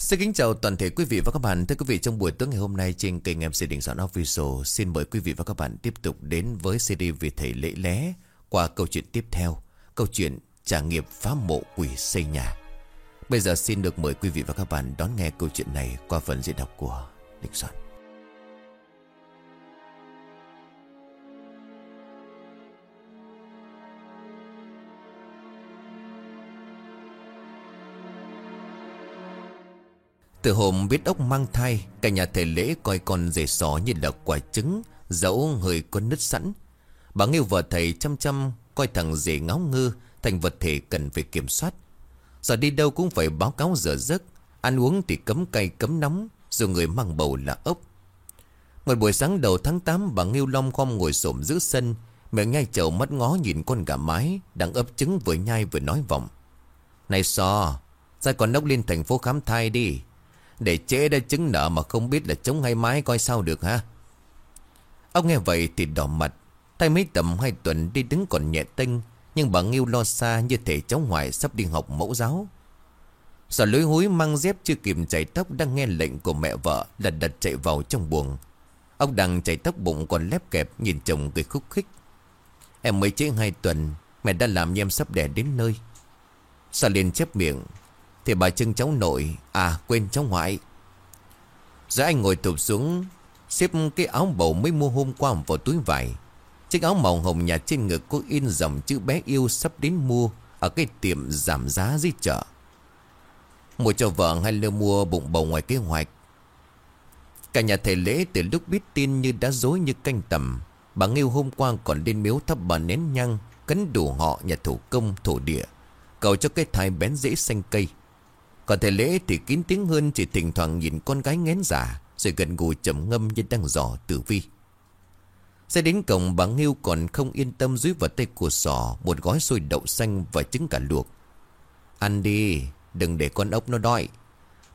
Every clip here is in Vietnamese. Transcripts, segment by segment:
Xin kính chào toàn thể quý vị và các bạn. Thưa quý vị, trong buổi tối ngày hôm nay trên kênh MC Đình Soạn Official, xin mời quý vị và các bạn tiếp tục đến với CD Việt Thầy Lễ Lé qua câu chuyện tiếp theo, câu chuyện trả nghiệp phá mộ quỷ xây nhà. Bây giờ xin được mời quý vị và các bạn đón nghe câu chuyện này qua phần diễn đọc của Đình Soạn. Từ hôm biết ốc mang thai, Cả nhà thầy lễ coi con rể sò như là quả trứng, Dẫu hơi có nứt sẵn. Bà Nghiêu vợ thầy chăm chăm Coi thằng rể ngáo ngư, Thành vật thể cần phải kiểm soát. Giờ đi đâu cũng phải báo cáo giờ giấc, Ăn uống thì cấm cay cấm nóng, Dù người mang bầu là ốc. Một buổi sáng đầu tháng 8 Bà Nghiêu Long khom ngồi xổm giữa sân mẹ nhai chậu mắt ngó nhìn con gà mái Đang ấp trứng vừa nhai vừa nói vọng. Này so ra còn nốc lên thành phố khám thai đi để trễ đã chứng nợ mà không biết là chống hay mái coi sao được ha. Ông nghe vậy thì đỏ mặt. Tay mấy tầm hai tuần đi đứng còn nhẹ tinh Nhưng bà Nghiêu lo xa như thể cháu ngoại sắp đi học mẫu giáo. Sở lối húi mang dép chưa kịp chảy tóc Đang nghe lệnh của mẹ vợ Lật đật chạy vào trong buồng. Ông đang chảy tóc bụng còn lép kẹp Nhìn chồng cười khúc khích. Em mới trễ hai tuần, Mẹ đã làm như em sắp đẻ đến nơi. Sở liền chép miệng thì bà trưng cháu nội À quên cháu ngoại. Rồi anh ngồi tụp xuống, Xếp cái áo bầu mới mua hôm qua vào túi vải. Chiếc áo màu hồng nhà trên ngực có in dòng chữ bé yêu sắp đến mua Ở cái tiệm giảm giá dưới chợ. Mua cho vợ hay lơ mua bụng bầu ngoài kế hoạch. Cả nhà thầy lễ từ lúc biết tin như đã dối như canh tầm, Bà Nghiêu hôm qua còn lên miếu thắp bà nén nhăng Cấn đủ họ nhà thủ công, thổ địa, Cầu cho cái thai bén dễ xanh cây còn thầy lễ thì kín tiếng hơn, Chỉ thỉnh thoảng nhìn con gái ngén giả, Rồi gần gù trầm ngâm như đang dò tử vi. Xe đến cổng, bà Nghiêu còn không yên tâm dưới vào tay của sò, Một gói xôi đậu xanh và trứng cả luộc. Ăn đi, Đừng để con ốc nó đói.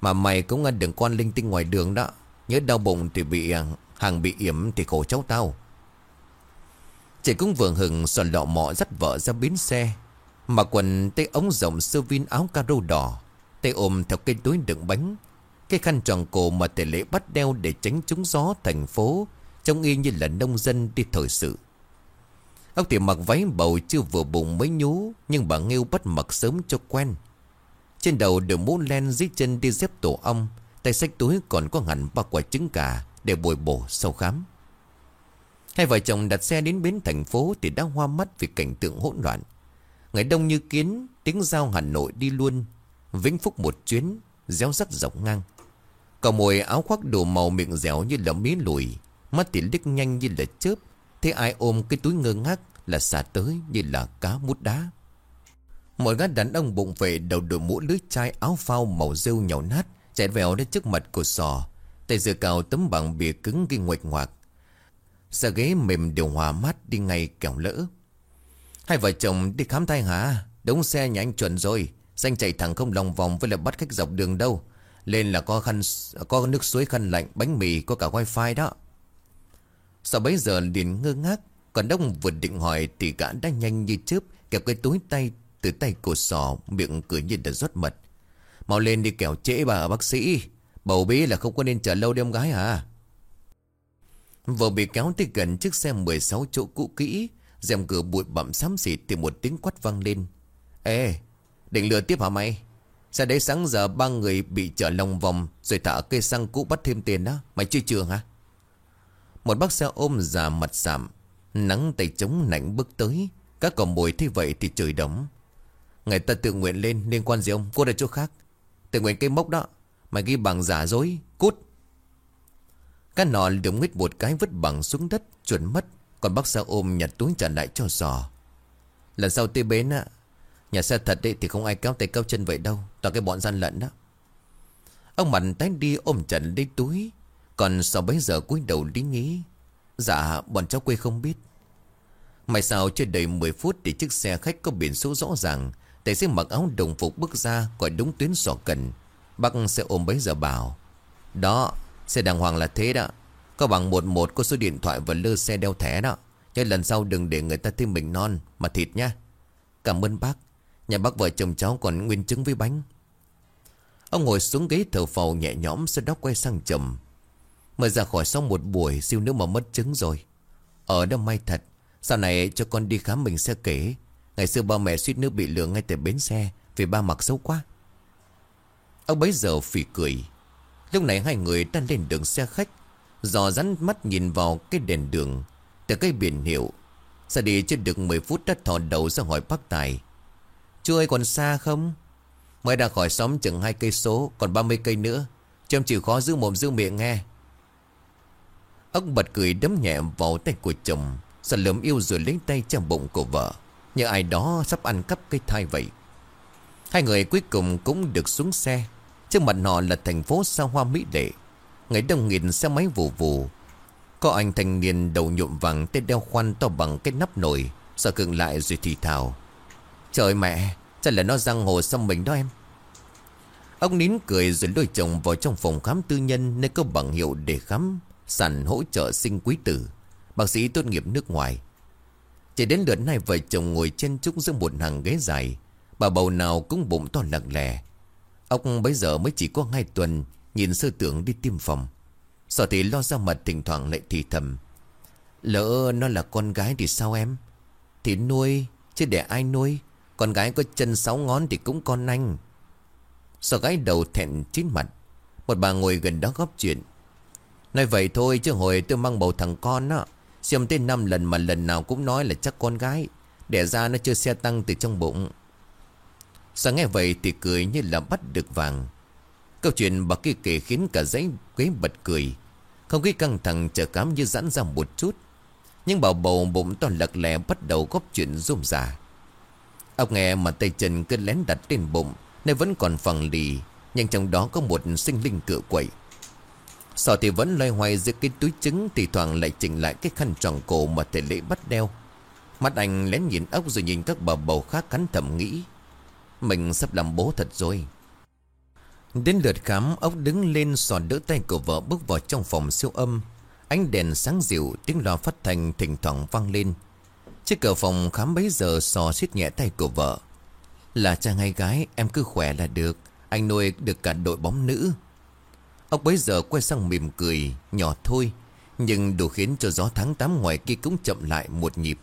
Mà mày cũng ăn đừng con linh tinh ngoài đường đó. Nhớ đau bụng thì bị à, Hàng bị yểm thì khổ cháu tao. Chị cũng vừa hừng sòn lọ mọ dắt vợ ra bến xe. Mà quần tay ống rộng sơ vin áo caro đỏ. Tay ôm theo cây túi đựng bánh. Cái khăn tròn cổ mà tề lễ bắt đeo Để tránh trúng gió thành phố, Trông y như là nông dân đi thời sự. Ông thì mặc váy bầu chưa vừa bụng mới nhú, Nhưng bà Nghiêu bắt mặc sớm cho quen. Trên đầu đều mũ len, dưới chân đi dép tổ ong, Tay sách túi còn có hẳn ba quả trứng gà Để bồi bổ sau khám. Hai vợ chồng đặt xe đến bến thành phố Thì đã hoa mắt vì cảnh tượng hỗn loạn. Ngày đông như kiến, Tiếng giao Hà Nội đi luôn Vĩnh Phúc một chuyến Réo rắt rộng ngang. Cậu mồi áo khoác đồ màu miệng dẻo như là mí lùi, Mắt thì liếc nhanh như là chớp, Thế ai ôm cái túi ngơ ngác Là xả tới như là cá mút đá. Một gã đàn ông bụng vệ Đầu đội mũ lưới chai áo phao màu rêu nhàu nát Chạy vèo đến trước mặt của sò, Tay dựa cào tấm bằng bìa cứng ghi ngoạch ngoạc. Xa ghế mềm điều hòa mát đi ngay kẻo lỡ. Hai vợ chồng đi khám thai hả? Đống xe nhà anh chuẩn rồi. Xanh chạy thẳng không lòng vòng với là bắt khách dọc đường đâu. Lên là có khăn, Có nước suối khăn lạnh, Bánh mì, có cả wifi đó. Sau bấy giờ liền ngơ ngác, Còn đông vừa định hỏi Thì gã đã nhanh như chớp, Kẹp cái túi tay, từ tay cổ sò, Miệng cười như đã rót mật. Mau lên đi kẻo trễ bà, bác sĩ. Bầu bí là không có nên chờ lâu đêm gái à? Vừa bị kéo tới gần chiếc xe 16 chỗ cũ kỹ, rèm cửa bụi bặm xám xịt Thì một tiếng quát vang lên. Ê Định lừa tiếp hả mày? Sao đấy sáng giờ ba người bị trở lòng vòng Rồi thả cây xăng cũ bắt thêm tiền đó Mày chưa trường hả? Một bác xe ôm già mặt sạm, Nắng tay trống nảnh bước tới. Các cỏ mồi thấy vậy thì trời đóng Người ta tự nguyện lên, liên quan gì ông? Cô ở chỗ khác. Tự nguyện cây mốc đó. Mày ghi bằng giả dối, Cút. Các nọ đứng nghít một cái vứt bằng xuống đất, Chuẩn mất. Còn bác xe ôm nhặt túi trả lại cho giò. Lần sau tới bến á Nhà xe thật đấy, thì không ai kéo tay kéo chân vậy đâu. Toàn cái bọn gian lận đó. Ông Mạnh tái đi ôm Trần lấy túi. Còn sau bấy giờ cúi đầu lý nghĩ Dạ bọn cháu quê không biết. May sao chưa đầy 10 phút Thì chiếc xe khách có biển số rõ ràng. Tài xế mặc áo đồng phục bước ra, Gọi đúng tuyến sỏ cần. Bác sẽ ôm bấy giờ bảo. Đó, xe đàng hoàng là thế đó. Có bằng một một có số điện thoại và lơ xe đeo thẻ đó. Cho lần sau đừng để người ta thêm mình non Mà thịt nha Cảm ơn bác. Nhà bác vợ chồng cháu còn nguyên trứng với bánh. Ông ngồi xuống ghế thở phào nhẹ nhõm, Sau đó quay sang chồng Mới ra khỏi sau một buổi siêu nữa mà mất trứng rồi. Ở đâu may thật, Sau này cho con đi khám mình sẽ kể. Ngày xưa ba mẹ suýt nữa bị lừa ngay tại bến xe, Vì ba mặc xấu quá. Ông bấy giờ phỉ cười. Lúc này hai người đang lên đường xe khách, Dò rắn mắt nhìn vào cái đèn đường. Từ cái biển hiệu, ra đi chưa được 10 phút đã thò đầu ra hỏi bác Tài. Chú ơi còn xa không? Mới ra khỏi xóm chừng hai cây số, Còn 30 cây nữa. Chăm chịu khó giữ mồm giữ miệng nghe. Ông bật cười đấm nhẹ vào tay của chồng Sợ lớn yêu rồi lấy tay trong bụng của vợ. Như ai đó sắp ăn cắp cái thai vậy. Hai người cuối cùng cũng được xuống xe. Trước mặt họ là thành phố xa hoa mỹ lệ. Người đông nghìn xe máy vù vù. Có anh thanh niên đầu nhuộm vàng Tên đeo khoan to bằng cái nắp nồi. Sợ cường lại rồi thì thào. Trời mẹ Chắc là nó răng hồ xăm mình đó em? Ông nín cười rồi lôi chồng vào trong phòng khám tư nhân Nơi có bằng hiệu để khám, Sàn hỗ trợ sinh quý tử. Bác sĩ tốt nghiệp nước ngoài. Chỉ đến lượt này vợ chồng ngồi trên trúc giữa một hàng ghế dài, Bà bầu nào cũng bụng to lặng lè. Ông bấy giờ mới chỉ có hai tuần, Nhìn sơ tưởng đi tiêm phòng. Sợ thì lo ra mặt thỉnh thoảng lại thì thầm. Lỡ nó là con gái thì sao em? Thì nuôi, Chứ để ai nuôi? Con gái có chân sáu ngón thì cũng con anh Sợ gái đầu thẹn chín mặt. Một bà ngồi gần đó góp chuyện. Nói vậy thôi chứ hồi tôi mang bầu thằng con á, Xem tới năm lần mà lần nào cũng nói là chắc con gái. Đẻ ra nó chưa xe tăng từ trong bụng. Sợ nghe vậy thì cười như là bắt được vàng. Câu chuyện bà kia kể khiến cả giấy ghế bật cười. Không khí căng thẳng trở cám như giãn ra một chút. Nhưng bảo bầu bụng to lật lẻ bắt đầu góp chuyện rôm rả. Ông nghe mà tay chân cứ lén đặt trên bụng Nên vẫn còn phẳng lì, Nhưng trong đó có một sinh linh cựa quậy. Sò thì vẫn loay hoay giữa cái túi trứng Thì thoảng lại chỉnh lại cái khăn tròn cổ mà thể lễ bắt đeo. Mắt anh lén nhìn ốc rồi nhìn các bà bầu khác cắn thầm nghĩ. Mình sắp làm bố thật rồi. Đến lượt khám, ốc đứng lên sò đỡ tay của vợ bước vào trong phòng siêu âm. Ánh đèn sáng dịu, tiếng loa phát thanh thỉnh thoảng vang lên. Trước cửa phòng khám bấy giờ sò xiết nhẹ tay của vợ. Là cha hay gái, em cứ khỏe là được. Anh nuôi được cả đội bóng nữ. Ông bấy giờ quay sang mỉm cười, Nhỏ thôi, Nhưng đủ khiến cho gió tháng 8 ngoài kia cũng chậm lại một nhịp.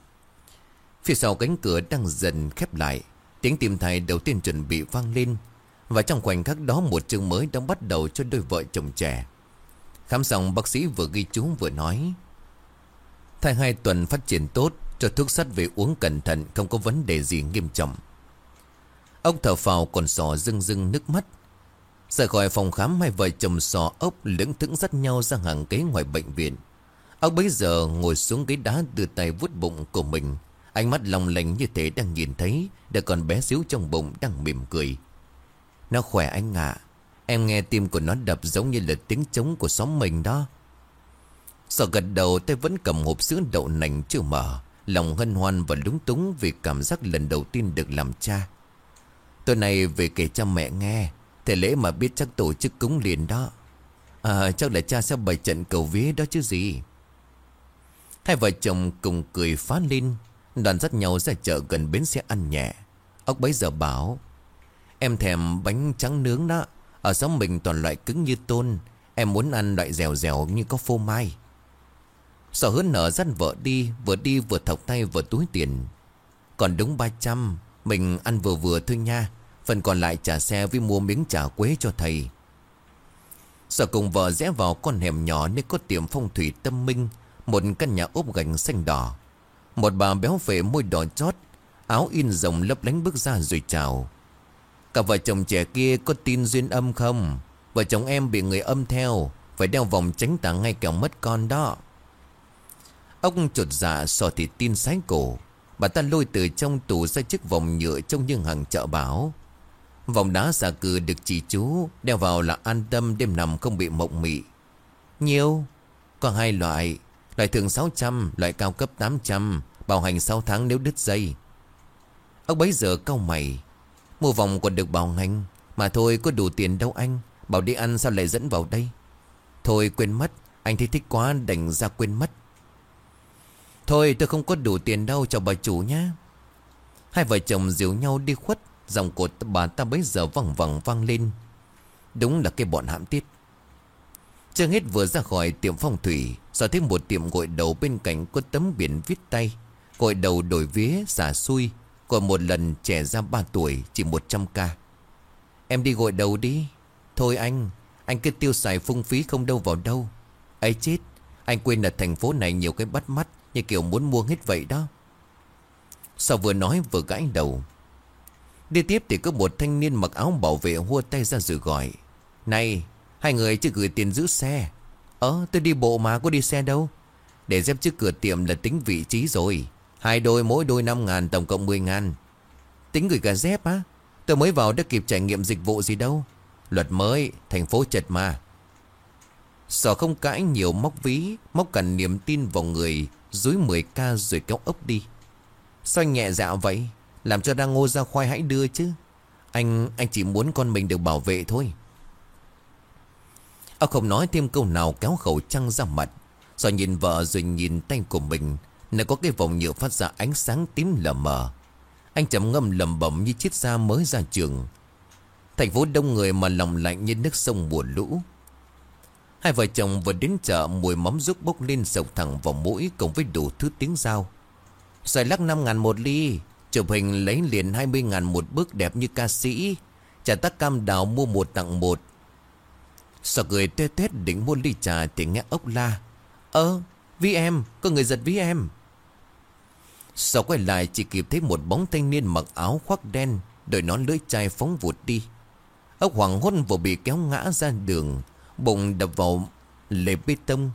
Phía sau cánh cửa đang dần khép lại, Tiếng tìm thầy đầu tiên chuẩn bị vang lên, Và trong khoảnh khắc đó một chương mới đang bắt đầu cho đôi vợ chồng trẻ. Khám xong, bác sĩ vừa ghi chú vừa nói Thai hai tuần phát triển tốt cho thuốc sắt về uống cẩn thận, Không có vấn đề gì nghiêm trọng. Ông thở phào, còn sò rưng rưng nước mắt. Rời khỏi phòng khám, hai vợ chồng sò ốc lững thững dắt nhau ra hàng ghế ngoài bệnh viện. Ông bấy giờ ngồi xuống ghế đá đưa tay vuốt bụng của mình. Ánh mắt lòng lành như thế đang nhìn thấy Đã còn bé xíu trong bụng đang mỉm cười. Nó khỏe anh ạ. Em nghe tim của nó đập giống như là tiếng trống của xóm mình đó. Sợ gật đầu, tay vẫn cầm hộp sữa đậu nành chưa mở. Lòng hân hoan và lúng túng vì cảm giác lần đầu tiên được làm cha. Tối nay về kể cho mẹ nghe Thể lễ mà biết chắc tổ chức cúng liền đó. À chắc là cha sẽ bày trận cầu vía đó chứ gì. Hai vợ chồng cùng cười phá lên, Đoàn dắt nhau ra chợ gần bến xe ăn nhẹ. Ốc bấy giờ bảo, Em thèm bánh trắng nướng đó. Ở xóm mình toàn loại cứng như tôn, Em muốn ăn loại dẻo dẻo như có phô mai. Sở hớn nở dắt vợ đi, Vừa đi vừa thọc tay vừa túi tiền. Còn đúng 300 Mình ăn vừa vừa thôi nha. Phần còn lại trả xe với mua miếng trà quế cho thầy. Sở cùng vợ rẽ vào con hẻm nhỏ Nơi có tiệm phong thủy tâm minh, Một căn nhà ốp gạch xanh đỏ. Một bà béo phệ môi đỏ chót, Áo in rồng lấp lánh bước ra rồi chào. Cả vợ chồng trẻ kia có tin duyên âm không? Vợ chồng em bị người âm theo, Phải đeo vòng tránh tả ngay kẻo mất con đó. Ông chuột dạ so thì tin sái cổ. Bà ta lôi từ trong tủ ra chiếc vòng nhựa trông như hàng chợ báo. Vòng đá xà cừ được chỉ chú Đeo vào là an tâm đêm nằm không bị mộng mị. Nhiều, Có hai loại. Loại thường 600 Loại cao cấp 800 Bảo hành 6 tháng nếu đứt dây. Ông bấy giờ cau mày. Mua vòng còn được bảo hành, Mà thôi có đủ tiền đâu anh. Bảo đi ăn sao lại dẫn vào đây? Thôi quên mất, Anh thấy thích quá đành ra quên mất. Thôi tôi không có đủ tiền đâu cho bà chủ nhá Hai vợ chồng dìu nhau đi khuất, Dòng của bà ta bấy giờ vẳng vẳng vang lên. Đúng là cái bọn hãm tiết. Chưa hết vừa ra khỏi tiệm phong thủy rồi thêm một tiệm gội đầu bên cạnh Có tấm biển viết tay. Gội đầu đổi vía, xả xui. Còn một lần trẻ ra 3 tuổi, Chỉ 100k Em đi gội đầu đi. Thôi anh Anh cứ tiêu xài phung phí không đâu vào đâu. Ấy chết, Anh quên là thành phố này nhiều cái bắt mắt. Như kiểu muốn mua hết vậy đó. Sao vừa nói vừa gãi đầu. Đi tiếp thì có một thanh niên mặc áo bảo vệ hua tay ra rồi gọi. Này, Hai người chưa gửi tiền giữ xe. Ờ tôi đi bộ mà, có đi xe đâu. Để dép trước cửa tiệm là tính vị trí rồi. Hai đôi, mỗi đôi 5 ngàn, tổng cộng 10 ngàn. Tính gửi cả dép á. Tôi mới vào đã kịp trải nghiệm dịch vụ gì đâu. Luật mới, Thành phố chật mà. Sở không cãi nhiều móc ví, Móc cả niềm tin vào người dưới 10k rồi kéo ốc đi. Sao nhẹ dạ vậy? Làm cho đang ngô ra khoai hãy đưa chứ. Anh anh chỉ muốn con mình được bảo vệ thôi. Ông không nói thêm câu nào kéo khẩu trăng ra mặt. Rồi nhìn vợ rồi nhìn tay của mình. Nơi có cái vòng nhựa phát ra ánh sáng tím lờ mờ. Anh chậm ngâm lầm bẩm như chiếc da mới ra trường. Thành phố đông người mà lòng lạnh như nước sông mùa lũ. Hai vợ chồng vừa đến chợ mùi mắm rút bốc lên sộc thẳng vào mũi cùng với đủ thứ tiếng dao. Xoài lắc 5 ngàn một ly, chụp hình lấy liền 20 ngàn một bức đẹp như ca sĩ. Trà tắc cam đào mua một tặng một. Sợ cười tê tết định mua ly trà thì nghe ốc la. Ơ, ví em, có người giật ví em. Sau quay lại chỉ kịp thấy một bóng thanh niên mặc áo khoác đen, đội nón lưỡi chai phóng vụt đi. Ốc hoàng hôn vừa bị kéo ngã ra đường, Bụng đập vào lề bê tông.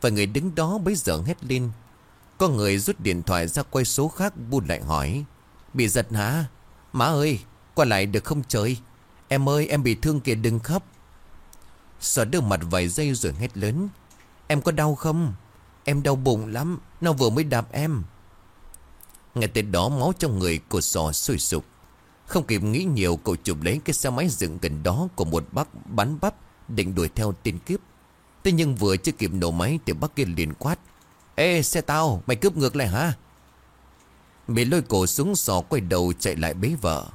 Và người đứng đó bấy giờ hét lên. Có người rút điện thoại ra quay số khác Bu lại hỏi. Bị giật hả? Má ơi, qua lại được không trời? Em ơi, em bị thương kìa, đừng khóc. Sợ đưa mặt vài giây rồi hét lớn. Em có đau không? Em đau bụng lắm, Nó vừa mới đạp em. Ngay tới đó máu trong người của sò sôi sục. Không kịp nghĩ nhiều, Cậu chụp lấy cái xe máy dựng gần đó Của một bác bán bắp. Định đuổi theo tên cướp Thế nhưng vừa chưa kịp nổ máy Thì bác kia liền quát, Ê, xe tao, mày cướp ngược lại hả? Bị lôi cổ xuống sò quay đầu chạy lại bế vợ.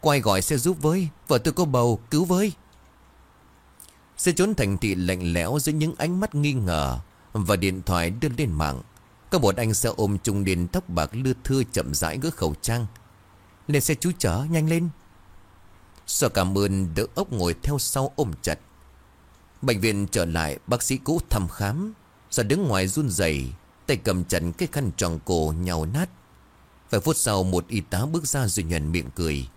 Quay gọi xe giúp với, Vợ tôi có bầu, cứu với. Xe trốn thành thị lạnh lẽo Dưới những ánh mắt nghi ngờ Và điện thoại đưa lên mạng. Có một anh xe ôm trung điền tóc bạc lưa thưa chậm rãi gỡ khẩu trang. Lên xe chú chở, nhanh lên. Sợ cảm ơn, đỡ ốc ngồi theo sau ôm chặt. Bệnh viện trở lại, bác sĩ cũ thăm khám. Giờ đứng ngoài run rẩy, Tay cầm chặt cái khăn tròn cổ nhào nát. Vài phút sau, một y tá bước ra rồi nhận miệng cười.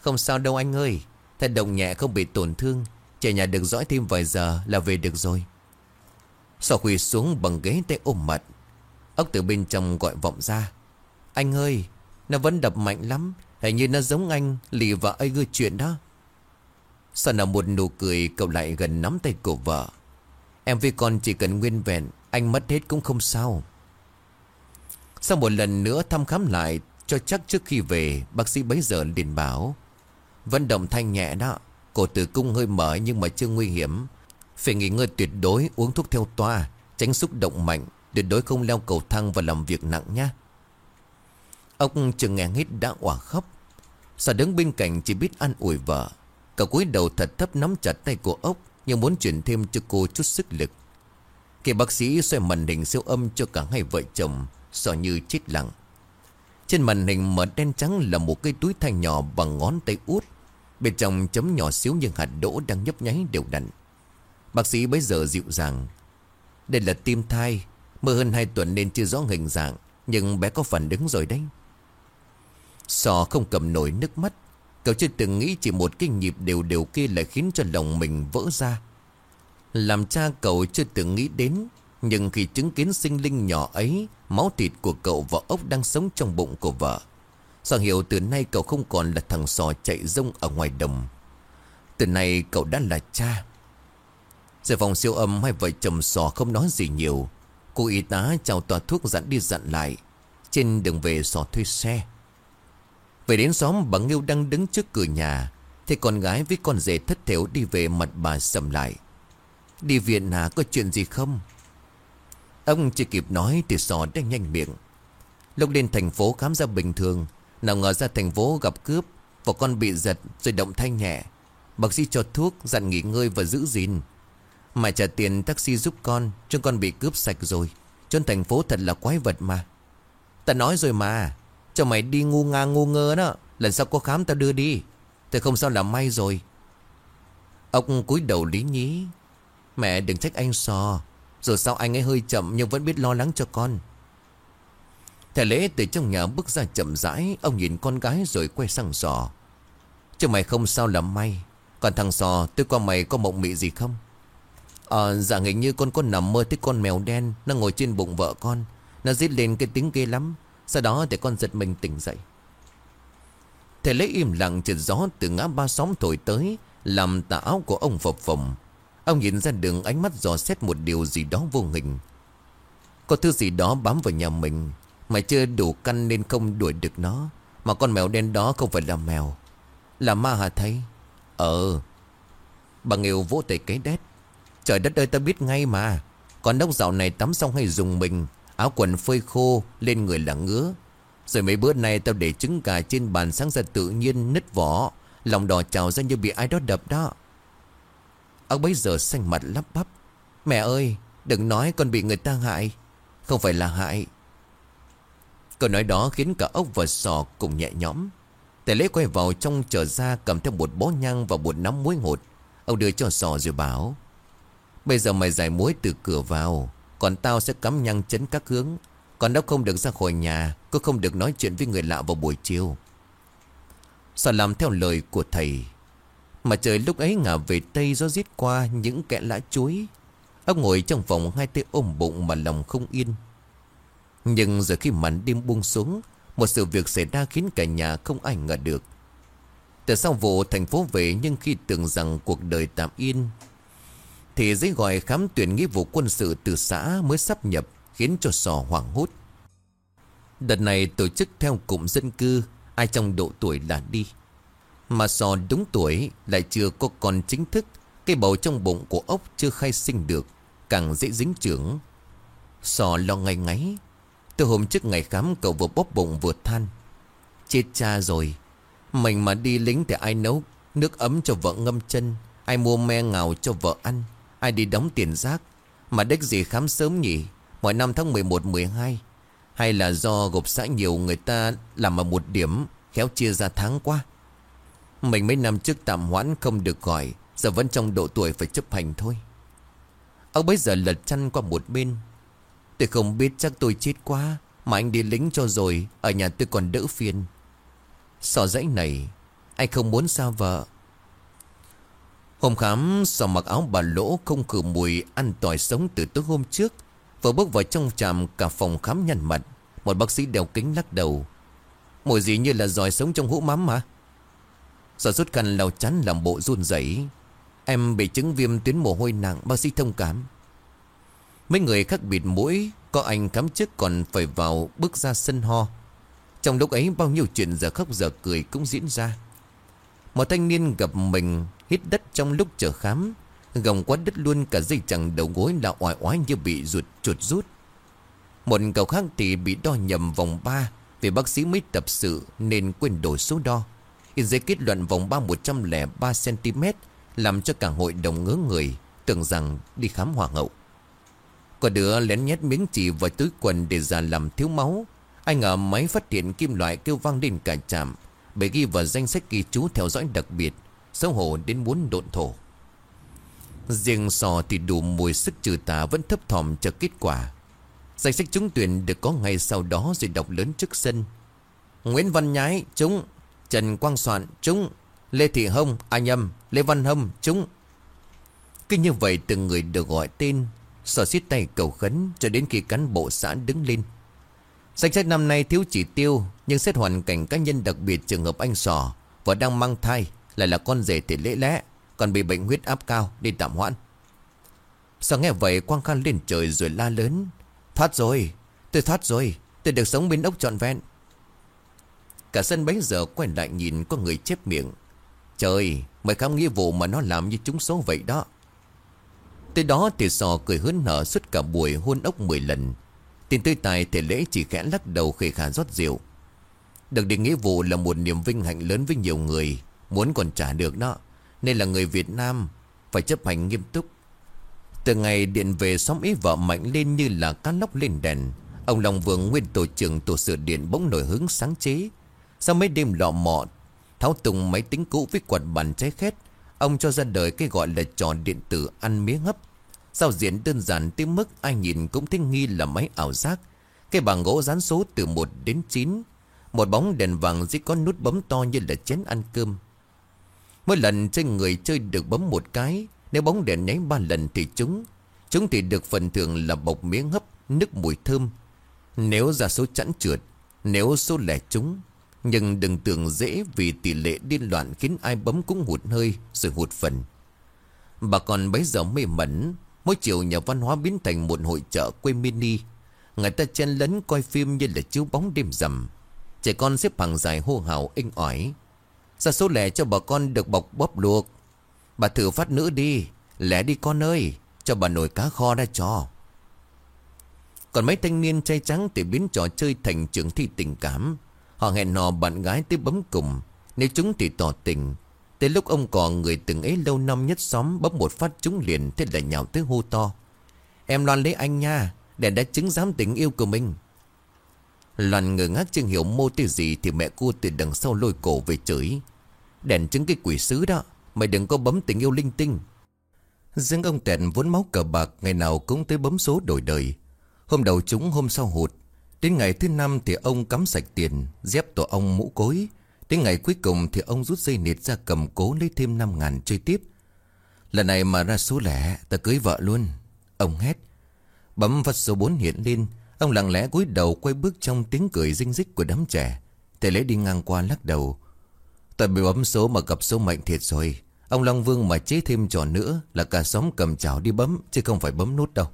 Không sao đâu anh ơi Thầy động nhẹ không bị tổn thương, Trẻ nhà được dõi thêm vài giờ là về được rồi. Sau khi xuống bằng ghế tay ôm mặt, Ốc từ bên trong gọi vọng ra. Anh ơi, Nó vẫn đập mạnh lắm, Hình như nó giống anh, Lì và ấy gửi chuyện đó sau nào một nụ cười, cậu lại gần nắm tay của vợ. Em với con chỉ cần nguyên vẹn, Anh mất hết cũng không sao. Sau một lần nữa thăm khám lại, Cho chắc trước khi về, Bác sĩ bấy giờ liền bảo, Vận động thanh nhẹ đó, Cổ tử cung hơi mở nhưng mà chưa nguy hiểm. Phải nghỉ ngơi tuyệt đối, Uống thuốc theo toa, Tránh xúc động mạnh, Tuyệt đối không leo cầu thang và làm việc nặng nhé. Ông chừng nghe hít đã òa khóc. Sao đứng bên cạnh chỉ biết ăn ủi vợ. Cậu cúi đầu thật thấp nắm chặt tay của ốc, Nhưng muốn chuyển thêm cho cô chút sức lực. Khi bác sĩ xoay màn hình siêu âm cho cả hai vợ chồng, Sợ như chết lặng. Trên màn hình mở đen trắng là một cái túi thanh nhỏ bằng ngón tay út. Bên trong chấm nhỏ xíu nhưng hạt đỗ đang nhấp nháy đều đặn. Bác sĩ bây giờ dịu dàng. Đây là tim thai, Mơ hơn 2 tuần nên chưa rõ hình dạng, Nhưng bé có phản ứng rồi đấy. Sò không cầm nổi nước mắt. Cậu chưa từng nghĩ chỉ một cái nhịp đều đều kia lại khiến cho lòng mình vỡ ra. Làm cha cậu chưa từng nghĩ đến. Nhưng khi chứng kiến sinh linh nhỏ ấy, máu thịt của cậu và ốc đang sống trong bụng của vợ. Sao hiểu từ nay cậu không còn là thằng sò chạy rông ở ngoài đồng. Từ nay cậu đã là cha. Giờ phòng siêu âm hai vợ chồng sò không nói gì nhiều. Cô y tá chào tòa thuốc dặn đi dặn lại. Trên đường về sò thuê xe. Về đến xóm, bà Nghiêu đang đứng trước cửa nhà, Thì con gái với con rể thất thểu đi về mặt bà sầm lại. Đi viện à có chuyện gì không? Ông chưa kịp nói thì sò đã nhanh miệng. Lúc lên thành phố khám ra bình thường, Nào ngờ ra thành phố gặp cướp Và con bị giật rồi động thanh nhẹ. Bác sĩ cho thuốc, Dặn nghỉ ngơi và giữ gìn. Mà trả tiền taxi giúp con Cho con bị cướp sạch rồi. Trên thành phố thật là quái vật mà. Ta nói rồi mà. Cho mày đi ngu ngang ngu ngơ đó. Lần sau có khám tao đưa đi. Tôi không sao là may rồi. Ông cúi đầu lý nhí. Mẹ đừng trách anh sò. Dù sao anh ấy hơi chậm nhưng vẫn biết lo lắng cho con. Thầy lễ từ trong nhà bước ra chậm rãi, Ông nhìn con gái rồi quay sang sò. Chứ mày không sao là may. Còn thằng sò, tôi qua mày có mộng mị gì không? Ờ dạ hình như con có nằm mơ thấy con mèo đen, Nó ngồi trên bụng vợ con. Nó giết lên cái tiếng ghê lắm. Sau đó để con giật mình tỉnh dậy. Thầy lấy im lặng chợt gió từ ngã ba sóng thổi tới, Làm tà áo của ông phập phồng. Ông nhìn ra đường ánh mắt dò xét một điều gì đó vô hình. Có thứ gì đó bám vào nhà mình mày chưa đủ căn nên không đuổi được nó, Mà con mèo đen đó không phải là mèo, Là ma hả thầy? Ờ. Bà Nghiêu vỗ tay cái đét. Trời đất ơi ta biết ngay mà. Con đốc dạo này tắm xong hay dùng mình? Áo quần phơi khô lên người là ngứa. Rồi mấy bữa nay tao để trứng gà trên bàn sáng ra tự nhiên nứt vỏ. Lòng đỏ trào ra như bị ai đó đập đó. Ông bấy giờ xanh mặt lắp bắp. Mẹ ơi, đừng nói con bị người ta hại. Không phải là hại. Câu nói đó khiến cả ốc và sò cùng nhẹ nhõm. Tài lễ quay vào trong trở ra cầm theo một bó nhang và một nắm muối hột Ông đưa cho sò rồi bảo, Bây giờ mày giải muối từ cửa vào. Còn tao sẽ cắm nhăng chấn các hướng. Còn đâu không được ra khỏi nhà Cũng không được nói chuyện với người lạ vào buổi chiều. Sao làm theo lời của thầy? Mà trời lúc ấy ngả về Tây gió giết qua những kẽ lá chuối. Ông ngồi trong phòng hai tay ôm bụng mà lòng không yên. Nhưng giờ khi màn đêm buông xuống, Một sự việc xảy ra khiến cả nhà không ai ngờ được. Từ sau vụ thành phố về Nhưng khi tưởng rằng cuộc đời tạm yên thì giấy gọi khám tuyển nghĩa vụ quân sự từ xã mới sắp nhập, Khiến cho sò hoảng hốt. Đợt này tổ chức theo cụm dân cư, Ai trong độ tuổi là đi. Mà sò đúng tuổi lại chưa có con chính thức, cái bầu trong bụng của ốc chưa khai sinh được, Càng dễ dính trưởng Sò lo ngay ngáy. Từ hôm trước ngày khám, cậu vừa bóp bụng vừa than. Chết cha rồi, Mình mà đi lính thì ai nấu Nước ấm cho vợ ngâm chân, Ai mua me ngào cho vợ ăn. Ai đi đóng tiền rác? Mà đếch gì khám sớm nhỉ? Mọi năm tháng 11-12 Hay là do gộp xã nhiều người ta làm ở một điểm, Khéo chia ra tháng qua mình mấy năm trước tạm hoãn không được gọi, Giờ vẫn trong độ tuổi phải chấp hành thôi. Ông bây giờ lật chăn qua một bên. Tôi không biết chắc tôi chết quá, Mà anh đi lính cho rồi, Ở nhà tôi còn đỡ phiền. Sỏ dãy này, Anh không muốn xa vợ Hôm khám, sau mặc áo bà lỗ Không khử mùi, ăn tỏi sống từ tối hôm trước, Vừa bước vào trong trạm Cả phòng khám nhăn mặt, Một bác sĩ đeo kính lắc đầu. Mùi gì như là giỏi sống trong hũ mắm mà Giỏi rút khăn lau chắn làm bộ run rẩy. Em bị chứng viêm tuyến mồ hôi nặng, Bác sĩ thông cảm. Mấy người khác bịt mũi, Có anh khám trước còn phải vào bước ra sân ho. Trong lúc ấy, bao nhiêu chuyện giờ khóc giờ cười cũng diễn ra. Một thanh niên gặp mình, Hít đất trong lúc chờ khám. Gồng quá đất luôn cả dây chẳng đầu gối là oải oái như bị ruột chuột rút. Một cậu khác thì bị đo nhầm vòng 3 Vì bác sĩ mới tập sự nên quên đổi số đo. In giấy kết luận vòng ba 103cm Làm cho cả hội đồng ngớ người, Tưởng rằng đi khám hòa hậu. Có đứa lén nhét miếng chỉ vào túi quần Để giả làm thiếu máu. Anh ở máy phát hiện kim loại kêu vang lên cả trạm. Bị ghi vào danh sách ghi chú theo dõi đặc biệt, Xấu hổ đến muốn độn thổ. Riêng sò thì đủ mùi sức trừ tà Vẫn thấp thỏm chờ kết quả. Danh sách trúng tuyển được có ngày sau đó Rồi đọc lớn trước sân. Nguyễn Văn Nhái, trúng. Trần Quang Soạn, trúng. Lê Thị Hông Anh Nhâm Lê Văn Hâm, trúng. Cứ như vậy từng người được gọi tên Sở xiết tay cầu khấn Cho đến khi cán bộ xã đứng lên. Danh sách năm nay thiếu chỉ tiêu, Nhưng xét hoàn cảnh cá nhân, đặc biệt trường hợp anh sò Và đang mang thai, Lại là con rể thì lễ lẽ, Còn bị bệnh huyết áp cao, đi tạm hoãn. Sao nghe vậy, Quang Khan lên trời rồi la lớn, Thoát rồi, Tôi thoát rồi, Tôi được sống bên ốc trọn vẹn. Cả sân bấy giờ quay lại nhìn có người chép miệng, Trời, Mày khám nghĩa vụ mà nó làm như chúng số vậy đó. Tới đó thì sò cười hớn nở suốt cả buổi hôn ốc 10 lần tin tươi tài thể lễ chỉ khẽ lắc đầu khề khả rót rượu. Được đi nghĩa vụ là một niềm vinh hạnh lớn với nhiều người, Muốn còn trả được đó, Nên là người Việt Nam Phải chấp hành nghiêm túc. Từ ngày điện về, xóm ý vợ mạnh lên như là cá lóc lên đèn. Ông Long Vương nguyên tổ trưởng tổ sửa điện bỗng nổi hứng sáng chế. Sau mấy đêm lọ mọ, Tháo tùng máy tính cũ với quạt bàn trái khét, Ông cho ra đời cái gọi là trò điện tử ăn mía hấp Giao diện đơn giản tới mức ai nhìn cũng thích nghi là máy ảo giác. Cái bảng gỗ dán số từ 1 đến 9 Một bóng đèn vàng dưới có nút bấm to như là chén ăn cơm. Mỗi lần trên người chơi được bấm một cái, Nếu bóng đèn nháy ba lần thì chúng Chúng thì được phần thưởng là bọc miếng hấp, Nước mùi thơm. Nếu ra số chẵn trượt, Nếu số lẻ chúng Nhưng đừng tưởng dễ vì tỷ lệ điên loạn Khiến ai bấm cũng hụt hơi, Rồi hụt phần. Bà còn bấy giờ mê mẩn. Mỗi chiều nhà văn hóa biến thành một hội chợ quê mini. Người ta chen lấn coi phim như là chiếu bóng đêm rằm. Trẻ con xếp hàng dài hô hào, inh ỏi. Ra số lẻ cho bà con được bọc bóp luộc. Bà thử phát nữ đi. Lẻ đi con ơi, Cho bà nồi cá kho ra cho. Còn mấy thanh niên trai trắng Thì biến trò chơi thành trường thi tình cảm. Họ hẹn hò bạn gái tới bấm cùng Nếu chúng thì tỏ tình. Tới lúc ông cò người từng ấy lâu năm nhất xóm Bấm một phát chúng liền, Thế là nhào tới hô to. Em loan lấy anh nha, Để đã chứng giám tình yêu của mình. Loan ngờ ngác chưa hiểu mô tiêu gì Thì mẹ cô từ đằng sau lôi cổ về chửi. Đèn chứng cái quỷ sứ đó, Mày đừng có bấm tình yêu linh tinh. Riêng ông Tẹn vốn máu cờ bạc, Ngày nào cũng tới bấm số đổi đời. Hôm đầu chúng hôm sau hụt. Đến ngày thứ năm thì ông cắm sạch tiền, Dép tổ ông mũ cối. Đến ngày cuối cùng thì ông rút dây nịt ra cầm cố Lấy thêm 5 ngàn chơi tiếp. Lần này mà ra số lẻ, Ta cưới vợ luôn. Ông hét. Bấm vật số 4 hiện lên. Ông lặng lẽ cúi đầu quay bước trong tiếng cười rinh rích của đám trẻ. Thầy lễ đi ngang qua lắc đầu. Tôi bị bấm số mà gặp số mệnh thiệt rồi. Ông Long Vương mà chế thêm trò nữa Là cả xóm cầm chảo đi bấm, Chứ không phải bấm nút đâu.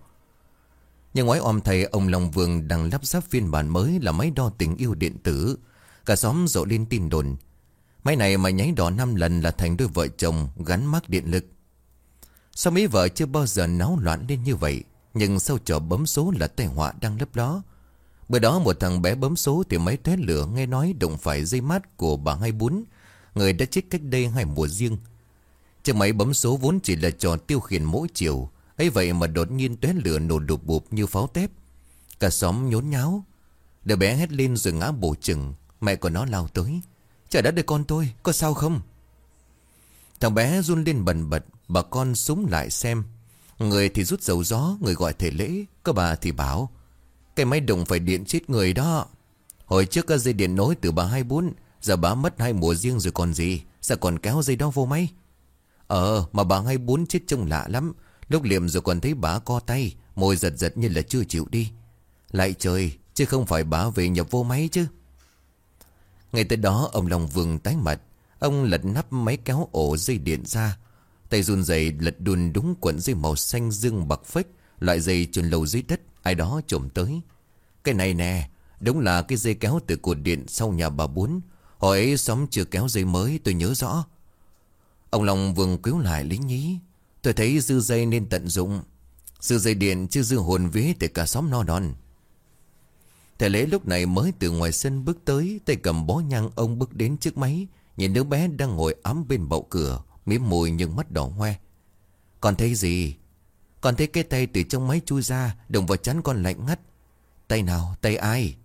Nhưng ngoái om thầy, ông Long Vương đang lắp ráp phiên bản mới Là máy đo tình yêu điện tử. Cả xóm rộ lên tin đồn. Máy này mà nháy đỏ 5 lần là thành đôi vợ chồng gắn mắc điện lực. Sao mấy vợ chưa bao giờ náo loạn lên như vậy, Nhưng sau trò bấm số là tai họa đang lấp đó Bữa đó một thằng bé bấm số thì máy thoát lửa nghe nói đụng phải dây mát của bà hai bún. Người đã chết cách đây hai mùa riêng. Chiếc máy bấm số vốn chỉ là trò tiêu khiển mỗi chiều, ấy vậy mà đột nhiên tóe lửa nổ đục bụp như pháo tép. Cả xóm nhốn nháo. Đứa bé hét lên rồi ngã bổ chừng. Mẹ của nó lao tới. Trời đất ơi con tôi, có sao không? Thằng bé run lên bần bật, Bà con súng lại xem. Người thì rút dầu gió, Người gọi thể lễ, Có bà thì bảo, Cái máy đụng phải điện chết người đó. Hồi trước có dây điện nối từ bà hai bốn Giờ bà mất hai mùa riêng rồi còn gì, Sao còn kéo dây đó vô máy? Ờ mà bà hai bốn chết trông lạ lắm. Lúc liệm rồi còn thấy bà co tay, Môi giật giật như là chưa chịu đi. Lại trời, Chứ không phải bà về nhập vô máy chứ. Ngay tới đó, ông Long Vương tái mặt. Ông lật nắp máy kéo ổ dây điện ra. Tay run rẩy lật đùn đúng cuộn dây màu xanh dương bạc phách Loại dây chôn lâu dưới đất, Ai đó trộm tới. Cái này nè, Đúng là cái dây kéo từ cột điện sau nhà bà bốn. Hồi ấy xóm chưa kéo dây mới, tôi nhớ rõ. Ông Long vương cứu lại lính nhí. Tôi thấy dư dây nên tận dụng. Dư dây điện, chứ dư hồn vế để cả xóm no đòn. Thầy lễ lúc này mới từ ngoài sân bước tới, Tay cầm bó nhang ông bước đến trước máy, Nhìn đứa bé đang ngồi ấm bên bậu cửa, Mím mùi nhưng mắt đỏ hoe. Còn thấy gì? Còn thấy cái tay từ trong máy chui ra Đồng vào chắn con lạnh ngắt. Tay nào? Tay ai?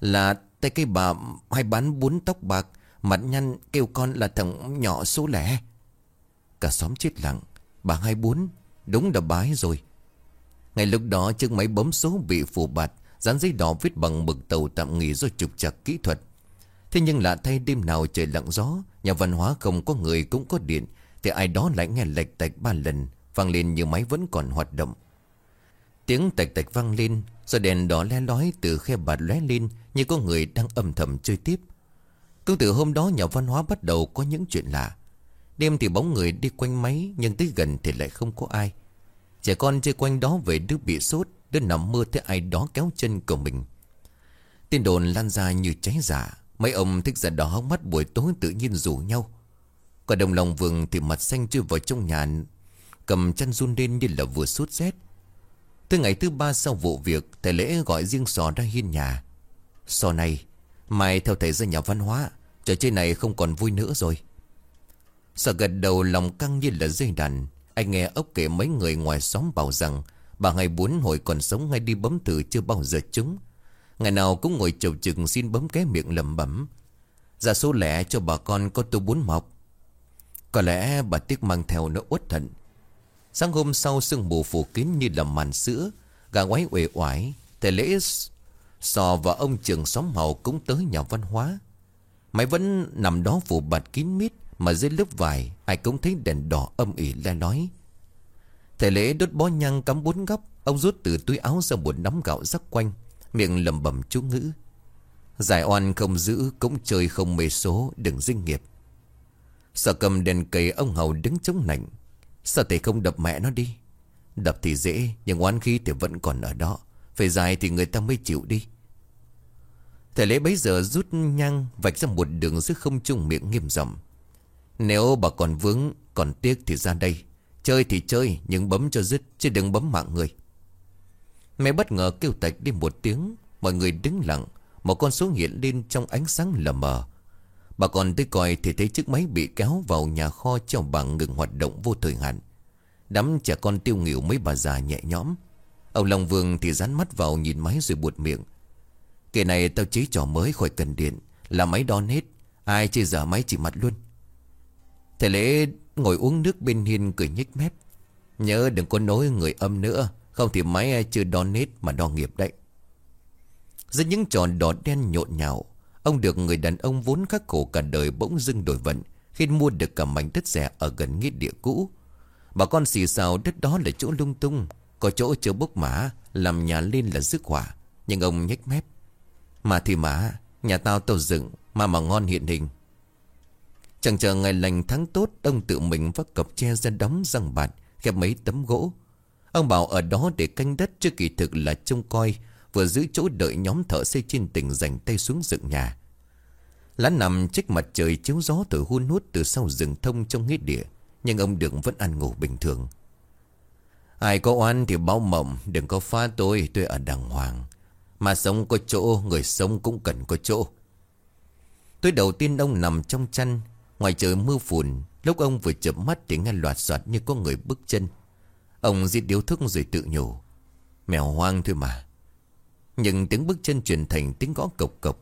Là tay cái bà hay bán bún tóc bạc, Mặt nhăn kêu con là thằng nhỏ số lẻ. Cả xóm chết lặng, Bà hai bốn Đúng là bái rồi. Ngay lúc đó chiếc máy bấm số bị phủ bạt Dán giấy đỏ viết bằng mực tàu tạm nghỉ do trục chặt kỹ thuật. Thế nhưng lạ thay đêm nào trời lặng gió, Nhà văn hóa không có người cũng có điện, Thì ai đó lại nghe lệch tạch ba lần, Vang lên như máy vẫn còn hoạt động. Tiếng tạch tạch vang lên Rồi đèn đỏ le lói từ khe bạt lóe lên Như có người đang âm thầm chơi tiếp. Cứ từ hôm đó nhà văn hóa bắt đầu có những chuyện lạ. Đêm thì bóng người đi quanh máy, Nhưng tới gần thì lại không có ai. Trẻ con chơi quanh đó về đứa bị sốt Đứa nằm mơ thấy ai đó kéo chân của mình. Tin đồn lan ra như cháy giả. Mấy ông thích ra đó mắt buổi tối tự nhiên rủ nhau. Cả đồng lòng vườn thì mặt xanh chưa vào trong nhà, Cầm chăn run lên như là vừa sút rét. Tới ngày thứ ba sau vụ việc, Thầy lễ gọi riêng sò ra hiên nhà. Sò này, Mai theo thầy ra nhà văn hóa, Trò chơi này không còn vui nữa rồi. Sợ gật đầu lòng căng như là dây đàn. Anh nghe ốc kể mấy người ngoài xóm bảo rằng Bà ngày bốn hồi còn sống ngay đi bấm thử chưa bao giờ trúng. Ngày nào cũng ngồi chầu chừng xin bấm cái miệng lẩm bẩm. Ra số lẻ cho bà con có tô bún mọc. Có lẽ bà tiếc mang theo nó uất thận Sáng hôm sau sương mù phủ kín như là màn sữa. Gà quái uể oải, Thầy lễ sò và ông trường xóm màu cũng tới nhà văn hóa. Máy vẫn nằm đó phủ bạt kín mít Mà dưới lớp vải, Ai cũng thấy đèn đỏ âm ỉ le lói. Thầy lễ đốt bó nhang cắm bốn góc. Ông rút từ túi áo ra một nắm gạo rắc quanh, Miệng lầm bẩm chú ngữ. Giải oan không giữ, Cũng chơi không mê số, Đừng dinh nghiệp. Sợ cầm đèn cầy ông hầu đứng chống nạnh. Sao thầy không đập mẹ nó đi? Đập thì dễ, Nhưng oán khí thì vẫn còn ở đó. Phải dài thì người ta mới chịu đi. Thầy lễ bấy giờ rút nhang, Vạch ra một đường giữa không trung miệng nghiêm rộng Nếu bà còn vướng, Còn tiếc thì ra đây. Chơi thì chơi, Nhưng bấm cho dứt, Chứ đừng bấm mạng người Mẹ bất ngờ kêu tạch đi một tiếng, Mọi người đứng lặng, Một con số hiện lên trong ánh sáng lờ mờ Bà còn tới coi thì thấy chiếc máy bị kéo vào nhà kho cho bà ngừng hoạt động vô thời hạn. Đám trẻ con tiêu nghỉu mấy bà già nhẹ nhõm. Ông Long Vương thì dán mắt vào nhìn máy rồi buột miệng. Kể này tao chế trò mới khỏi cần điện. Là máy đón hết. Ai chơi giờ máy chỉ mặt luôn. Thầy lễ ngồi uống nước bên hiên cười nhếch mép. Nhớ đừng có nối người âm nữa. Không thì máy chưa đo nết mà đo nghiệp đấy. Giữa những tròn đỏ đen nhộn nhạo Ông được người đàn ông vốn khắc khổ cả đời bỗng dưng đổi vận Khi mua được cả mảnh đất rẻ ở gần nghĩa địa cũ Bà con xì xào đất đó là chỗ lung tung Có chỗ chưa bốc mã Làm nhà lên là dứt hỏa Nhưng ông nhếch mép Mà thì mà, Nhà tao tao dựng Mà mà ngon hiện hình Chẳng chờ ngày lành tháng tốt, Ông tự mình vác cọc tre ra đóng răng bạt Khép mấy tấm gỗ. Ông bảo ở đó để canh đất Chứ kỳ thực là trông coi, Vừa giữ chỗ đợi nhóm thợ xây trên tỉnh dành tay xuống dựng nhà. Lá nằm trích mặt trời chiếu gió thổi hun hút từ sau rừng thông trong nghĩa địa, Nhưng ông đường vẫn ăn ngủ bình thường. Ai có oan thì báo mộng, Đừng có phá tôi tôi ở đàng hoàng. Mà sống có chỗ, Người sống cũng cần có chỗ. Tôi đầu tiên ông nằm trong chăn Ngoài trời mưa phùn, Lúc ông vừa chậm mắt thì nghe loạt soạt như có người bước chân. Ông giết điếu thức rồi tự nhủ, Mèo hoang thôi mà. Nhưng tiếng bước chân chuyển thành tiếng gõ cộc cộc.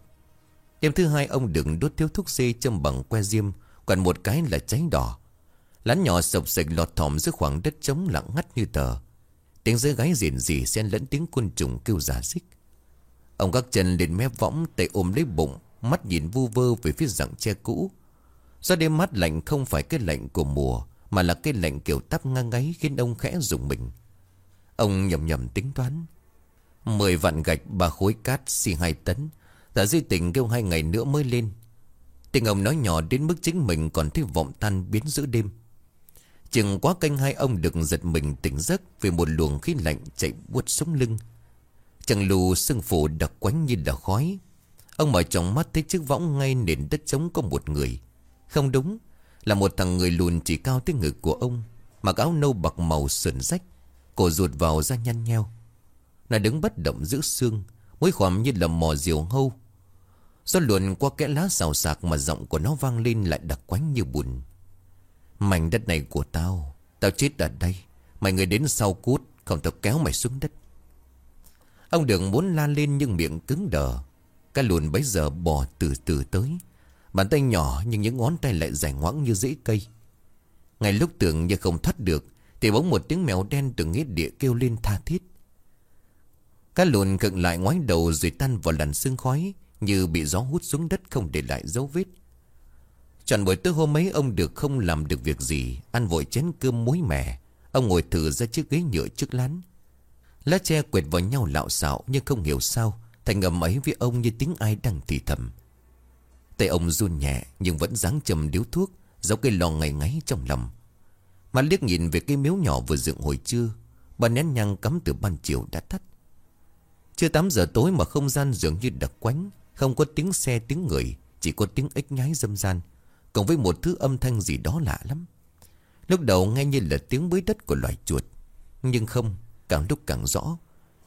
Đêm thứ hai, ông đừng đốt thiếu thuốc xê châm bằng que diêm, Còn một cái là cháy đỏ. Lán nhỏ sộc sạch lọt thỏm giữa khoảng đất trống lặng ngắt như tờ. Tiếng dưới gáy rền rỉ xen lẫn tiếng côn trùng kêu giả xích. Ông gác chân lên mép võng, tay ôm lấy bụng, Mắt nhìn vu vơ về phía rặng tre cũ. Do đêm mát lạnh không phải cái lạnh của mùa, Mà là cái lạnh kiểu tắp ngang ngáy khiến ông khẽ rùng mình. Ông nhầm nhầm tính toán. Mười vạn gạch, ba khối cát xì hai tấn. Giả Duy Tình kêu hai ngày nữa mới lên. Tình ông nói nhỏ đến mức chính mình còn thấy vọng tan biến giữa đêm. Chừng quá canh hai ông được giật mình tỉnh giấc Vì một luồng khí lạnh chạy buốt sống lưng. Chẳng lù sưng phủ đặc quánh như là khói. Ông mở trong mắt thấy chiếc võng ngay nền đất trống có một người. Không đúng Là một thằng người lùn chỉ cao tới ngực của ông Mặc áo nâu bạc màu sườn rách Cổ ruột vào da nhăn nheo Nó đứng bất động giữa xương Mối khoảm như là mò diều hâu Do luồn qua kẽ lá xào xạc mà giọng của nó vang lên lại đặc quánh như bùn Mảnh đất này của tao, tao chết ở đây. Mày người đến sau cút, không tao kéo mày xuống đất. Ông đường muốn la lên nhưng miệng cứng đờ. Cái luồn bấy giờ bò từ từ tới. Bàn tay nhỏ nhưng những ngón tay lại dài ngoãng như rễ cây. Ngay lúc tưởng như không thoát được, thì bỗng một tiếng mèo đen từ nghĩa địa kêu lên tha thiết. cá lùn cận lại ngoái đầu rồi tan vào làn sương khói. Như bị gió hút xuống đất không để lại dấu vết Chọn buổi tối hôm ấy ông được không làm được việc gì Ăn vội chén cơm muối mẻ Ông ngồi thử ra chiếc ghế nhựa trước lán Lá tre quệt vào nhau lạo xạo Nhưng không hiểu sao Thành ngầm ấy với ông như tiếng ai đang thì thầm Tay ông run nhẹ Nhưng vẫn dáng châm điếu thuốc, Giấu cây lò ngày ngáy trong lòng. Mà liếc nhìn về cái miếu nhỏ vừa dựng hồi trưa, Bà nén nhang cắm từ ban chiều đã tắt. Chưa 8 giờ tối mà không gian dường như đặc quánh, không có tiếng xe, tiếng người, Chỉ có tiếng ếch nhái dâm gian, Cộng với một thứ âm thanh gì đó lạ lắm. Lúc đầu nghe như là tiếng bới đất của loài chuột, Nhưng không, Càng lúc càng rõ,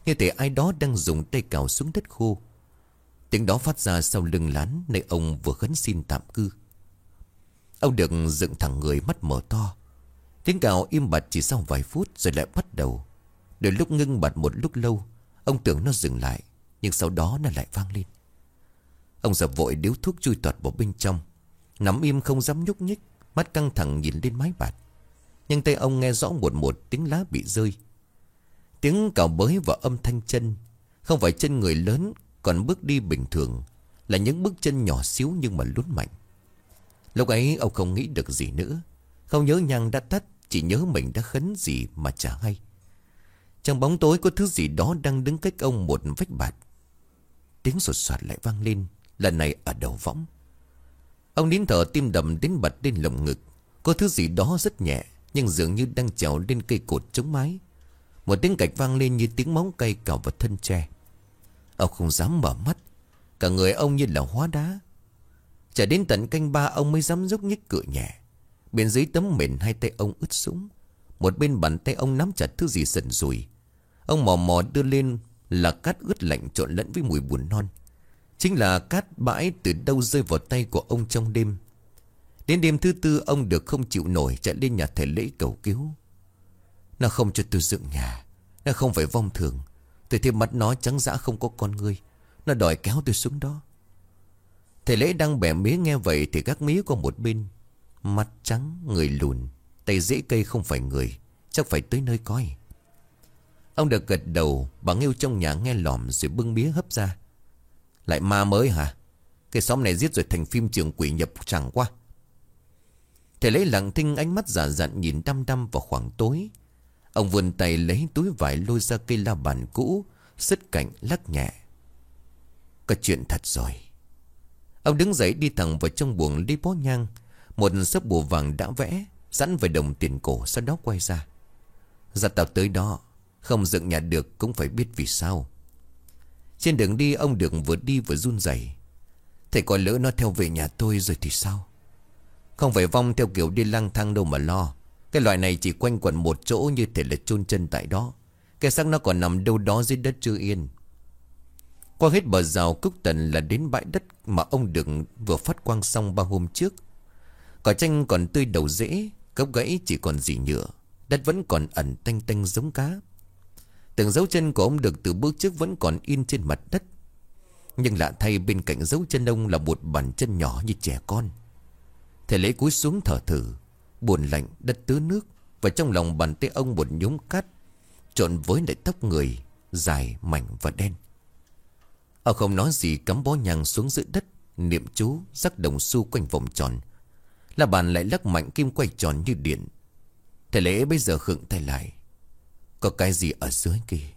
Như thể ai đó đang dùng tay cào xuống đất khô Tiếng đó phát ra sau lưng lán Nơi ông vừa khấn xin tạm cư. Ông được dựng thẳng người mắt mở to. Tiếng cào im bặt chỉ sau vài phút Rồi lại bắt đầu. Đôi lúc ngưng bặt một lúc lâu, Ông tưởng nó dừng lại, Nhưng sau đó nó lại vang lên. Ông dập vội điếu thuốc chui toạt vào bên trong Nắm im không dám nhúc nhích, Mắt căng thẳng nhìn lên mái bạt. Nhưng tay ông nghe rõ một một tiếng lá bị rơi. Tiếng cào bới và âm thanh chân, Không phải chân người lớn còn bước đi bình thường Là những bước chân nhỏ xíu nhưng mà lún mạnh. Lúc ấy ông không nghĩ được gì nữa. Không nhớ nhang đã tắt, Chỉ nhớ mình đã khấn gì mà chả hay. Trong bóng tối có thứ gì đó đang đứng cách ông một vách bạt. Tiếng sột soạt lại vang lên, Lần này ở đầu võng. Ông nín thở tim đầm đến bật lên lồng ngực. Có thứ gì đó rất nhẹ, Nhưng dường như đang trèo lên cây cột chống mái. Một tiếng gạch vang lên như tiếng móng cây cào vào thân tre. Ông không dám mở mắt. Cả người ông như là hóa đá. Trở đến tận canh ba, ông mới dám giúp nhích cửa nhẹ. Bên dưới tấm mền hai tay ông ướt sũng. Một bên bàn tay ông nắm chặt thứ gì sần rùi Ông mò mò đưa lên là cát ướt lạnh trộn lẫn với mùi buồn non. Chính là cát bãi từ đâu rơi vào tay của ông trong đêm. Đến đêm thứ tư, ông được không chịu nổi chạy lên nhà thầy lễ cầu cứu. Nó không cho tôi dựng nhà. Nó không phải vong thường. Tôi thêm mắt nó trắng dã không có con người. Nó đòi kéo tôi xuống đó. Thầy lễ đang bẻ mía nghe vậy Thì các mía qua một bên. Mặt trắng, người lùn Tay dễ cây không phải người Chắc phải tới nơi coi. Ông được gật đầu Bà Nghiêu trong nhà nghe lỏm rồi bưng mía hấp ra. Lại ma mới hả? Cái xóm này giết rồi thành phim trường quỷ nhập chẳng qua Thầy lấy lặng thinh ánh mắt giả dặn nhìn đăm đăm vào khoảng tối. Ông vươn tay lấy túi vải lôi ra cây la bàn cũ, Sứt cạnh lắc nhẹ. Có chuyện thật rồi. Ông đứng dậy đi thẳng vào trong buồng đi bó nhang. Một sấp bùa vàng đã vẽ, Sẵn về đồng tiền cổ sau đó quay ra. Giặt tàu tới đó, Không dựng nhà được cũng phải biết vì sao. Trên đường đi, ông được vừa đi vừa run rẩy. Thầy coi lỡ nó theo về nhà tôi rồi thì sao? Không phải vong theo kiểu đi lang thang đâu mà lo. Cái loại này chỉ quanh quẩn một chỗ như thể là chôn chân tại đó Cái xác nó còn nằm đâu đó dưới đất chưa yên qua hết bờ rào cúc tần là đến bãi đất mà ông đừng vừa phát quang xong ba hôm trước. Cỏ tranh còn tươi đầu rễ, gốc gãy chỉ còn dì nhựa. Đất vẫn còn ẩn tanh tanh giống cá. Từng dấu chân của ông được từ bước trước vẫn còn in trên mặt đất. Nhưng lạ thay bên cạnh dấu chân ông là một bàn chân nhỏ như trẻ con. Thầy lấy cúi xuống thở thử, buồn lạnh đất tứ nước, và trong lòng bàn tay ông một nhúm cát, trộn với lại tóc người dài, mảnh và đen. Ông không nói gì, cắm bó nhang xuống giữa đất, Niệm chú rắc đồng xu quanh vòng tròn. Là bàn lại lắc mạnh kim quay tròn như điện. Thầy lễ bây giờ khựng tay lại. Có cái gì ở dưới kia,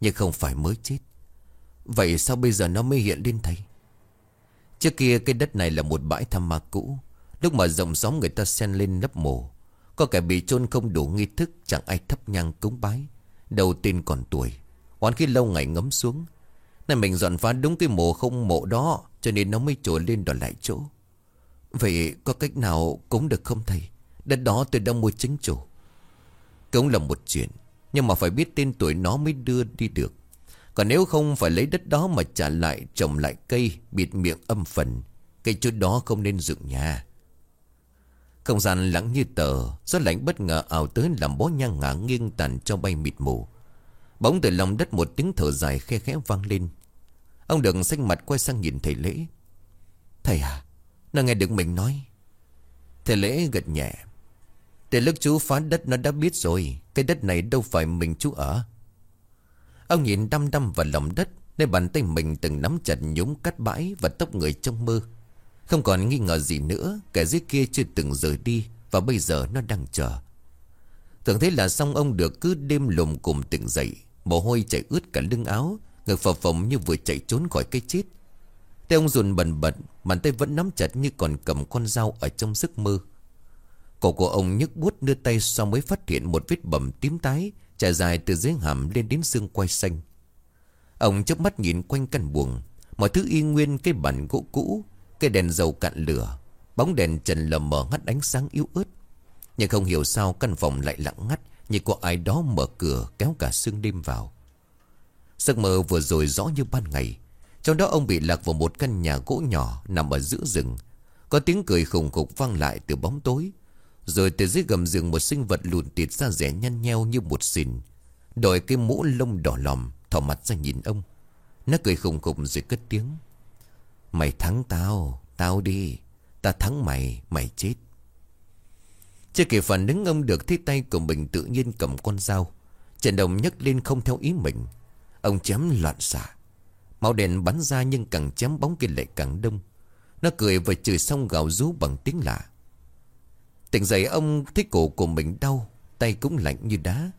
Nhưng không phải mới chết. Vậy sao bây giờ nó mới hiện lên thầy? Trước kia cái đất này là một bãi tham ma cũ Lúc mà rộng xóm người ta xen lên nấp mồ, Có kẻ bị chôn không đủ nghi thức, Chẳng ai thấp nhang cúng bái. Đầu tiên còn tuổi, Oán khi lâu ngày ngấm xuống. Nên mình dọn phá đúng cái mộ không mộ đó, Cho nên nó mới trồi lên đòi lại chỗ. Vậy có cách nào cúng được không thầy? Đất đó tôi đã mua chính chủ. Cúng là một chuyện, Nhưng mà phải biết tên tuổi nó mới đưa đi được. Còn nếu không phải lấy đất đó mà trả lại, Trồng lại cây, Bịt miệng âm phần, Cây chỗ đó không nên dựng nhà. Không gian lắng như tờ, Gió lạnh bất ngờ ảo tới làm bó nhang ngả nghiêng tàn cho bay mịt mù. Bỗng từ lòng đất một tiếng thở dài khe khẽ vang lên. Ông đừng xanh mặt quay sang nhìn thầy lễ. Thầy à Nó nghe được mình nói. Thầy lễ gật nhẹ. Từ lúc chú phá đất nó đã biết rồi, Cái đất này đâu phải mình chú ở. Ông nhìn đăm đăm vào lòng đất, Nơi bàn tay mình từng nắm chặt nhúng cắt bãi Và tóc người trong mơ. Không còn nghi ngờ gì nữa, Kẻ dưới kia chưa từng rời đi Và bây giờ nó đang chờ. Tưởng thế là xong ông được cứ đêm lùm cùng tỉnh dậy, Mồ hôi chảy ướt cả lưng áo Ngực phập phồng như vừa chạy trốn khỏi cái chết. Tay ông rùn bần bật, Bàn tay vẫn nắm chặt như còn cầm con dao Ở trong giấc mơ. Cổ của ông nhức bút đưa tay sau mới phát hiện Một vết bầm tím tái, Trải dài từ dưới hàm lên đến xương quai xanh. Ông chớp mắt nhìn quanh căn buồng, Mọi thứ y nguyên cái bàn gỗ cũ cái đèn dầu cạn lửa, Bóng đèn trần lờ mờ ngắt ánh sáng yếu ớt. Nhưng không hiểu sao căn phòng lại lặng ngắt Như có ai đó mở cửa kéo cả sương đêm vào. Giấc mơ vừa rồi rõ như ban ngày. Trong đó ông bị lạc vào một căn nhà gỗ nhỏ Nằm ở giữa rừng. Có tiếng cười khủng khục vang lại từ bóng tối. Rồi từ dưới gầm giường một sinh vật lùn tịt ra rẻ nhăn nheo như một xìn. Đội cái mũ lông đỏ lòm, Thỏ mặt ra nhìn ông. Nó cười khủng khục rồi cất tiếng. Mày thắng tao Tao đi. Ta thắng mày Mày chết. Chưa kịp phản ứng ông được thấy tay của mình tự nhiên cầm con dao, Trần đồng nhấc lên không theo ý mình. Ông chém loạn xạ. Máu đèn bắn ra nhưng càng chém bóng kia lại càng đông. Nó cười và chửi xong gào rú bằng tiếng lạ. Tỉnh dậy ông thấy cổ của mình đau, Tay cũng lạnh như đá.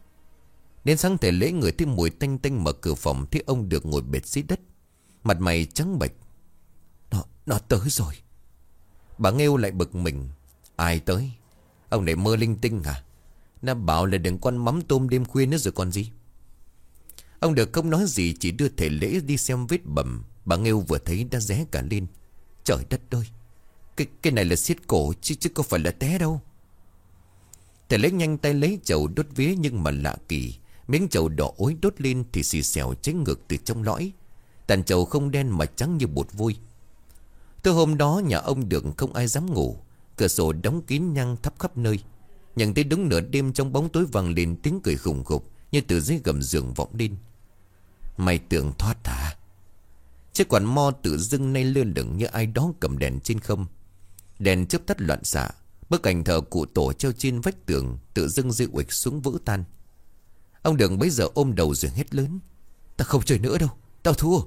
Đến sáng thể lễ người thấy mùi tanh tanh mở cửa phòng, Thấy ông được ngồi bệt dưới đất. Mặt mày trắng bệch. Nó, tới rồi. Bà Nghêu lại bực mình. Ai tới? Ông này mơ linh tinh à? Nó bảo là đừng con mắm tôm đêm khuya nữa rồi còn gì. Ông được không nói gì Chỉ đưa thể lễ đi xem vết bầm. Bà Nghêu vừa thấy đã ré cả lên. Trời đất ơi! Cái, cái này là xiết cổ chứ chứ có phải là té đâu. Thầy lễ nhanh tay lấy chậu đốt vía Nhưng mà lạ kỳ. Miếng chậu đỏ ối đốt lên Thì xì xèo cháy ngược từ trong lõi. Tàn chậu không đen mà trắng như bột vôi. Từ hôm đó nhà ông được không ai dám ngủ. Cửa sổ đóng kín nhăng thắp khắp nơi. Nhận tới đúng nửa đêm trong bóng tối vàng lên tiếng cười khủng khục Như từ dưới gầm giường vọng lên. Mày tưởng thoát hả? Chiếc quản mo tự dưng nay lơ lửng như ai đó cầm đèn trên không. Đèn chớp tắt loạn xạ, Bức ảnh thờ cụ tổ treo trên vách tường Tự dưng dịu uịch xuống vỡ tan. Ông Đường bấy giờ ôm đầu rồi hét lớn Ta không chơi nữa đâu, Tao thua.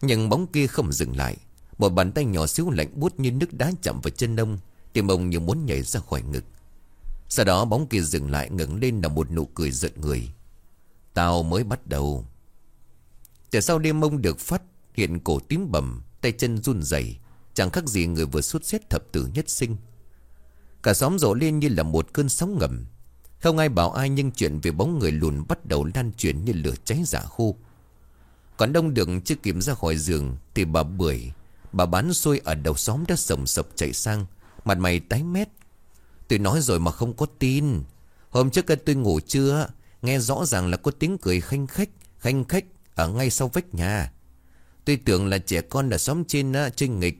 Nhưng bóng kia không dừng lại. Một bàn tay nhỏ xíu lạnh buốt như nước đá chạm vào chân ông, Tim ông như muốn nhảy ra khỏi ngực. Sau đó bóng kia dừng lại ngẩng lên là một nụ cười giận người. Tao mới bắt đầu. Từ sau đêm ông được phát hiện cổ tím bầm, Tay chân run rẩy, Chẳng khác gì người vừa xuất xét thập tử nhất sinh? Cả xóm rộ lên như là một cơn sóng ngầm. Không ai bảo ai nhưng chuyện về bóng người lùn bắt đầu lan truyền như lửa cháy giả khô. Còn đông đường chưa kịp ra khỏi giường Thì bà bưởi Bà bán xôi ở đầu xóm đã sầm sập chạy sang Mặt mày tái mét. Tôi nói rồi mà không có tin. Hôm trước tôi ngủ chưa Nghe rõ ràng là có tiếng cười khanh khách Khanh khách ở ngay sau vách nhà. Tôi tưởng là trẻ con ở xóm trên á, chơi nghịch.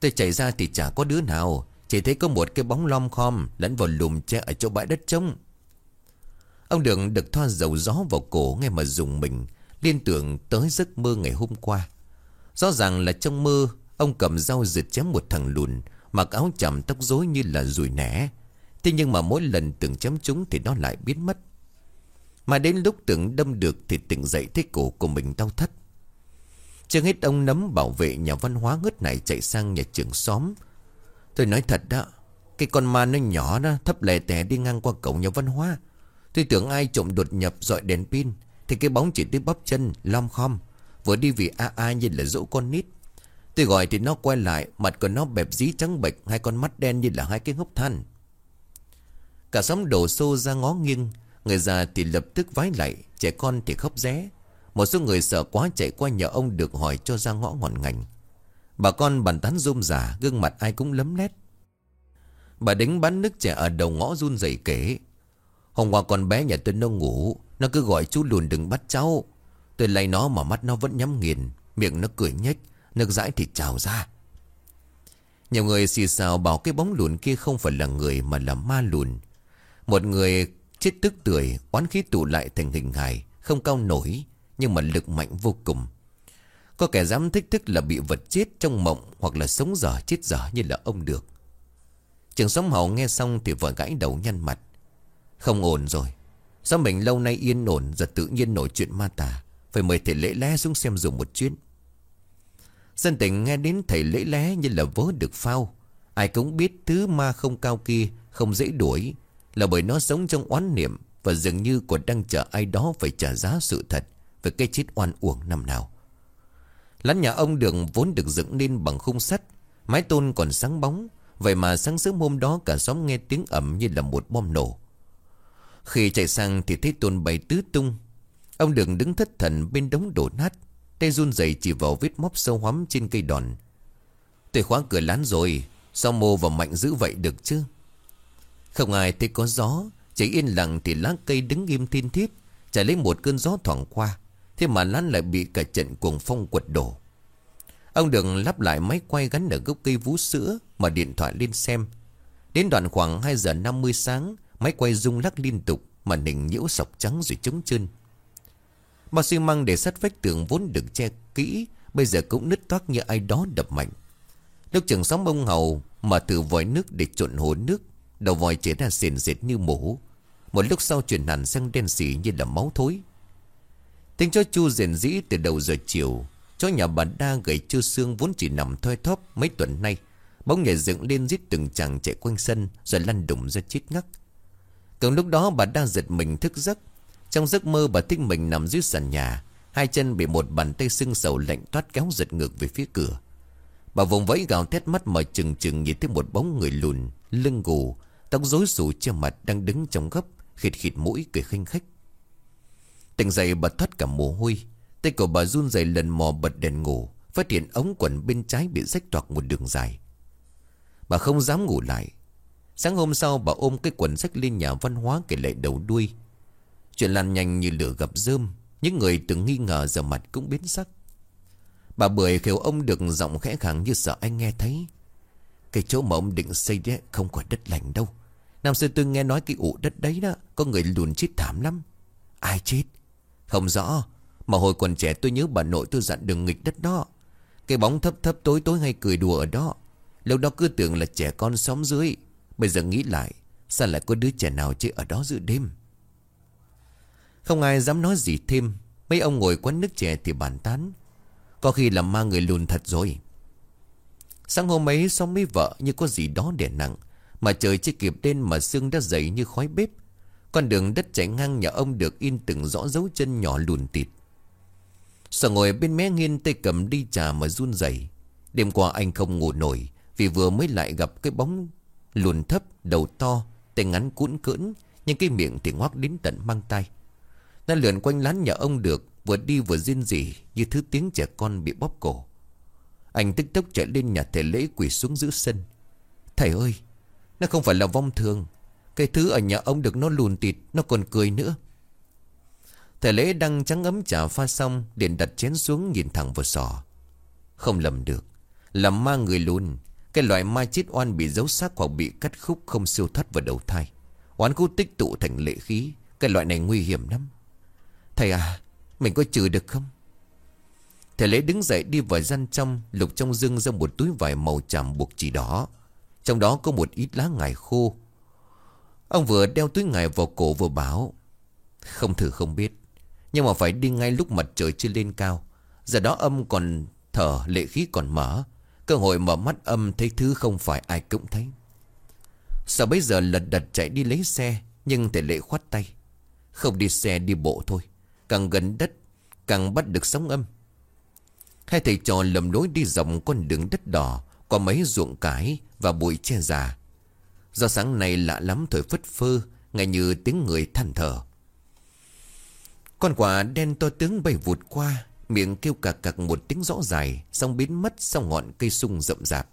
Tôi chạy ra thì chả có đứa nào Chỉ thấy có một cái bóng lom khom Lẫn vào lùm tre ở chỗ bãi đất trống. Ông Đường được thoa dầu gió vào cổ Nghe mà dùng mình Liên tưởng tới giấc mơ ngày hôm qua. Rõ ràng là trong mơ Ông cầm dao giật chém một thằng lùn, Mặc áo chầm tóc rối như là rùi nẻ. Thế nhưng mà mỗi lần tưởng chém chúng Thì nó lại biến mất. Mà đến lúc tưởng đâm được Thì tỉnh dậy thấy cổ của mình đau thắt. Chưa hết ông nấm bảo vệ nhà văn hóa ngất này chạy sang nhà trưởng xóm. Tôi nói thật đó, Cái con ma nó nhỏ đó, Thấp lè tè đi ngang qua cổng nhà văn hóa. Tôi tưởng ai trộm đột nhập dọi đèn pin, Thì cái bóng chỉ tới bắp chân, Lom khom, Vừa đi vì a a như là dỗ con nít. Tôi gọi thì nó quay lại, Mặt của nó bẹp dí trắng bệch, Hai con mắt đen như là hai cái hốc than. Cả xóm đổ xô ra ngó nghiêng, Người già thì lập tức vái lại, Trẻ con thì khóc ré. Một số người sợ quá chạy qua nhờ ông được hỏi cho ra ngõ ngọn ngành. Bà con bàn tán rôm giả Gương mặt ai cũng lấm lét. Bà đánh bán nước trẻ ở đầu ngõ run rẩy kể, Hôm qua con bé nhà tôi nó ngủ, Nó cứ gọi chú lùn đừng bắt cháu. Tôi lay nó mà mắt nó vẫn nhắm nghiền, Miệng nó cười nhếch. Nước dãi thì trào ra. Nhiều người xì xào bảo cái bóng lùn kia không phải là người mà là ma lùn. Một người Chết tức tuổi, Oán khí tụ lại thành hình hài Không cao nổi Nhưng mà lực mạnh vô cùng. Có kẻ dám thích thức là bị vật chết trong mộng Hoặc là sống dở chết dở như là ông được. Trường xóm hậu nghe xong Thì vợ gãi đầu nhăn mặt. Không ổn rồi. Sao mình lâu nay yên ổn Giờ tự nhiên nổi chuyện ma tà. Phải mời thầy lễ lẽ xuống xem dùng một chuyến. Dân tỉnh nghe đến thầy lễ lé Như là vớ được phao. Ai cũng biết thứ ma không cao kia, Không dễ đuổi, là bởi nó sống trong oán niệm Và dường như còn đang chờ ai đó phải trả giá sự thật Về cái chết oan uổng năm nào. Lán nhà ông đường vốn được dựng lên bằng khung sắt, Mái tôn còn sáng bóng, Vậy mà sáng sớm hôm đó cả xóm nghe tiếng ẩm như là một bom nổ. Khi chạy sang thì thấy tôn bay tứ tung. Ông đường đứng thất thần bên đống đổ nát. Tay run rẩy chỉ vào vết móc sâu hoắm trên cây đòn. Tôi khóa cửa lán rồi, Sao mô và mạnh giữ vậy được chứ? Không ai thấy có gió, Chỉ yên lặng thì lá cây đứng im thiên thiết Chả lấy một cơn gió thoảng qua, Thế mà lán lại bị cả trận cuồng phong quật đổ. Ông đừng lắp lại máy quay gắn ở gốc cây vú sữa Mà điện thoại lên xem. Đến đoạn khoảng 2 giờ 50 sáng, Máy quay rung lắc liên tục Màn hình nhiễu sọc trắng rồi trống chân Bao xi măng để sắt vách tường vốn được che kỹ, Bây giờ cũng nứt toác như ai đó đập mạnh. Lúc trường sóng bông hầu Mà từ vòi nước để trộn hồ nước, Đầu vòi chế ra sền dệt như mổ. Một lúc sau chuyển hẳn sang đen xỉ như là máu thối. Tính cho chu rền dĩ từ đầu giờ chiều. Chó nhà bà đa gầy chưa xương vốn chỉ nằm thoi thóp mấy tuần nay. Bóng nhảy dựng lên giết từng chàng chạy quanh sân, Rồi lăn đụng ra chết ngắc. Cùng lúc đó bà đang giật mình thức giấc. Trong giấc mơ bà thích mình nằm dưới sàn nhà, Hai chân bị một bàn tay sưng sầu lạnh toát kéo giật ngược về phía cửa. Bà vùng vẫy gào thét mắt mở chừng chừng nhìn thấy một bóng người lùn, Lưng gù, Tóc rối xù che mặt đang đứng trong gấp, Khịt khịt mũi cười khinh khách. Tỉnh dậy bà thoát cả mồ hôi, Tay của bà run rẩy lần mò bật đèn ngủ, Phát hiện ống quần bên trái bị rách toạc một đường dài. Bà không dám ngủ lại. Sáng hôm sau bà ôm cái quần sách lên nhà văn hóa kể lại đầu đuôi. Chuyện lan nhanh như lửa gặp rơm, Những người từng nghi ngờ giờ mặt cũng biến sắc. Bà Bưởi khều ông được giọng khẽ khàng như sợ anh nghe thấy. Cái chỗ mà ông định xây đấy, không có đất lành đâu. Năm xưa tôi nghe nói cái ụ đất đấy đó, Có người lùn chết thảm lắm. Ai chết? Không rõ. Mà hồi còn trẻ tôi nhớ bà nội tôi dặn đừng nghịch đất đó. Cái bóng thấp thấp tối tối hay cười đùa ở đó. Lâu đó cứ tưởng là trẻ con sống dưới. Bây giờ nghĩ lại, Sao lại có đứa trẻ nào chơi ở đó giữa đêm? Không ai dám nói gì thêm. Mấy ông ngồi quán nước trẻ thì bàn tán. Có khi là ma người lùn thật rồi. Sáng hôm ấy xong mấy vợ như có gì đó đè nặng Mà trời chưa kịp đen mà xương đã dày như khói bếp Con đường đất chạy ngang nhà ông được in từng rõ dấu chân nhỏ lùn tịt. Sợ ngồi bên mé nghiên tay cầm đi trà mà run rẩy. Đêm qua anh không ngủ nổi Vì vừa mới lại gặp cái bóng lùn thấp, đầu to, tay ngắn cuốn cưỡn Nhưng cái miệng thì ngoác đến tận mang tay nó lượn quanh lán nhà ông được, Vừa đi vừa riêng rỉ Như thứ tiếng trẻ con bị bóp cổ. Anh tức tốc chạy lên nhà thầy lễ quỳ xuống giữa sân. Thầy ơi, Nó không phải là vong thường. Cái thứ ở nhà ông được nó lùn tịt, Nó còn cười nữa. Thầy lễ đang trắng ấm trà pha xong, liền đặt chén xuống nhìn thẳng vào sò Không lầm được, là ma người lùn. Cái loại ma chết oan bị giấu xác hoặc bị cắt khúc không siêu thoát vào đầu thai. Oán khu tích tụ thành lệ khí, Cái loại này nguy hiểm lắm. Thầy à Mình có trừ được không? Thầy lễ đứng dậy đi vào gian trong, Lục trong dương ra một túi vải màu tràm buộc chỉ đỏ. Trong đó có một ít lá ngải khô. Ông vừa đeo túi ngải vào cổ vừa bảo, Không thử không biết, Nhưng mà phải đi ngay lúc mặt trời chưa lên cao. Giờ đó âm còn thở, lệ khí còn mở. Cơ hội mở mắt âm thấy thứ không phải ai cũng thấy. Sau bây giờ lật đật chạy đi lấy xe, Nhưng thầy lệ khoát tay, Không đi xe, đi bộ thôi. Càng gần đất, Càng bắt được sóng âm. Hai thầy trò lầm lối đi dọc con đường đất đỏ Qua mấy ruộng cải Và bụi che già. Do sáng nay lạ lắm thổi phất phơ Ngay như tiếng người than thở. Con quả đen to tướng bay vụt qua, Miệng kêu cạc cạc một tiếng rõ dài, Xong biến mất sau ngọn cây sung rậm rạp.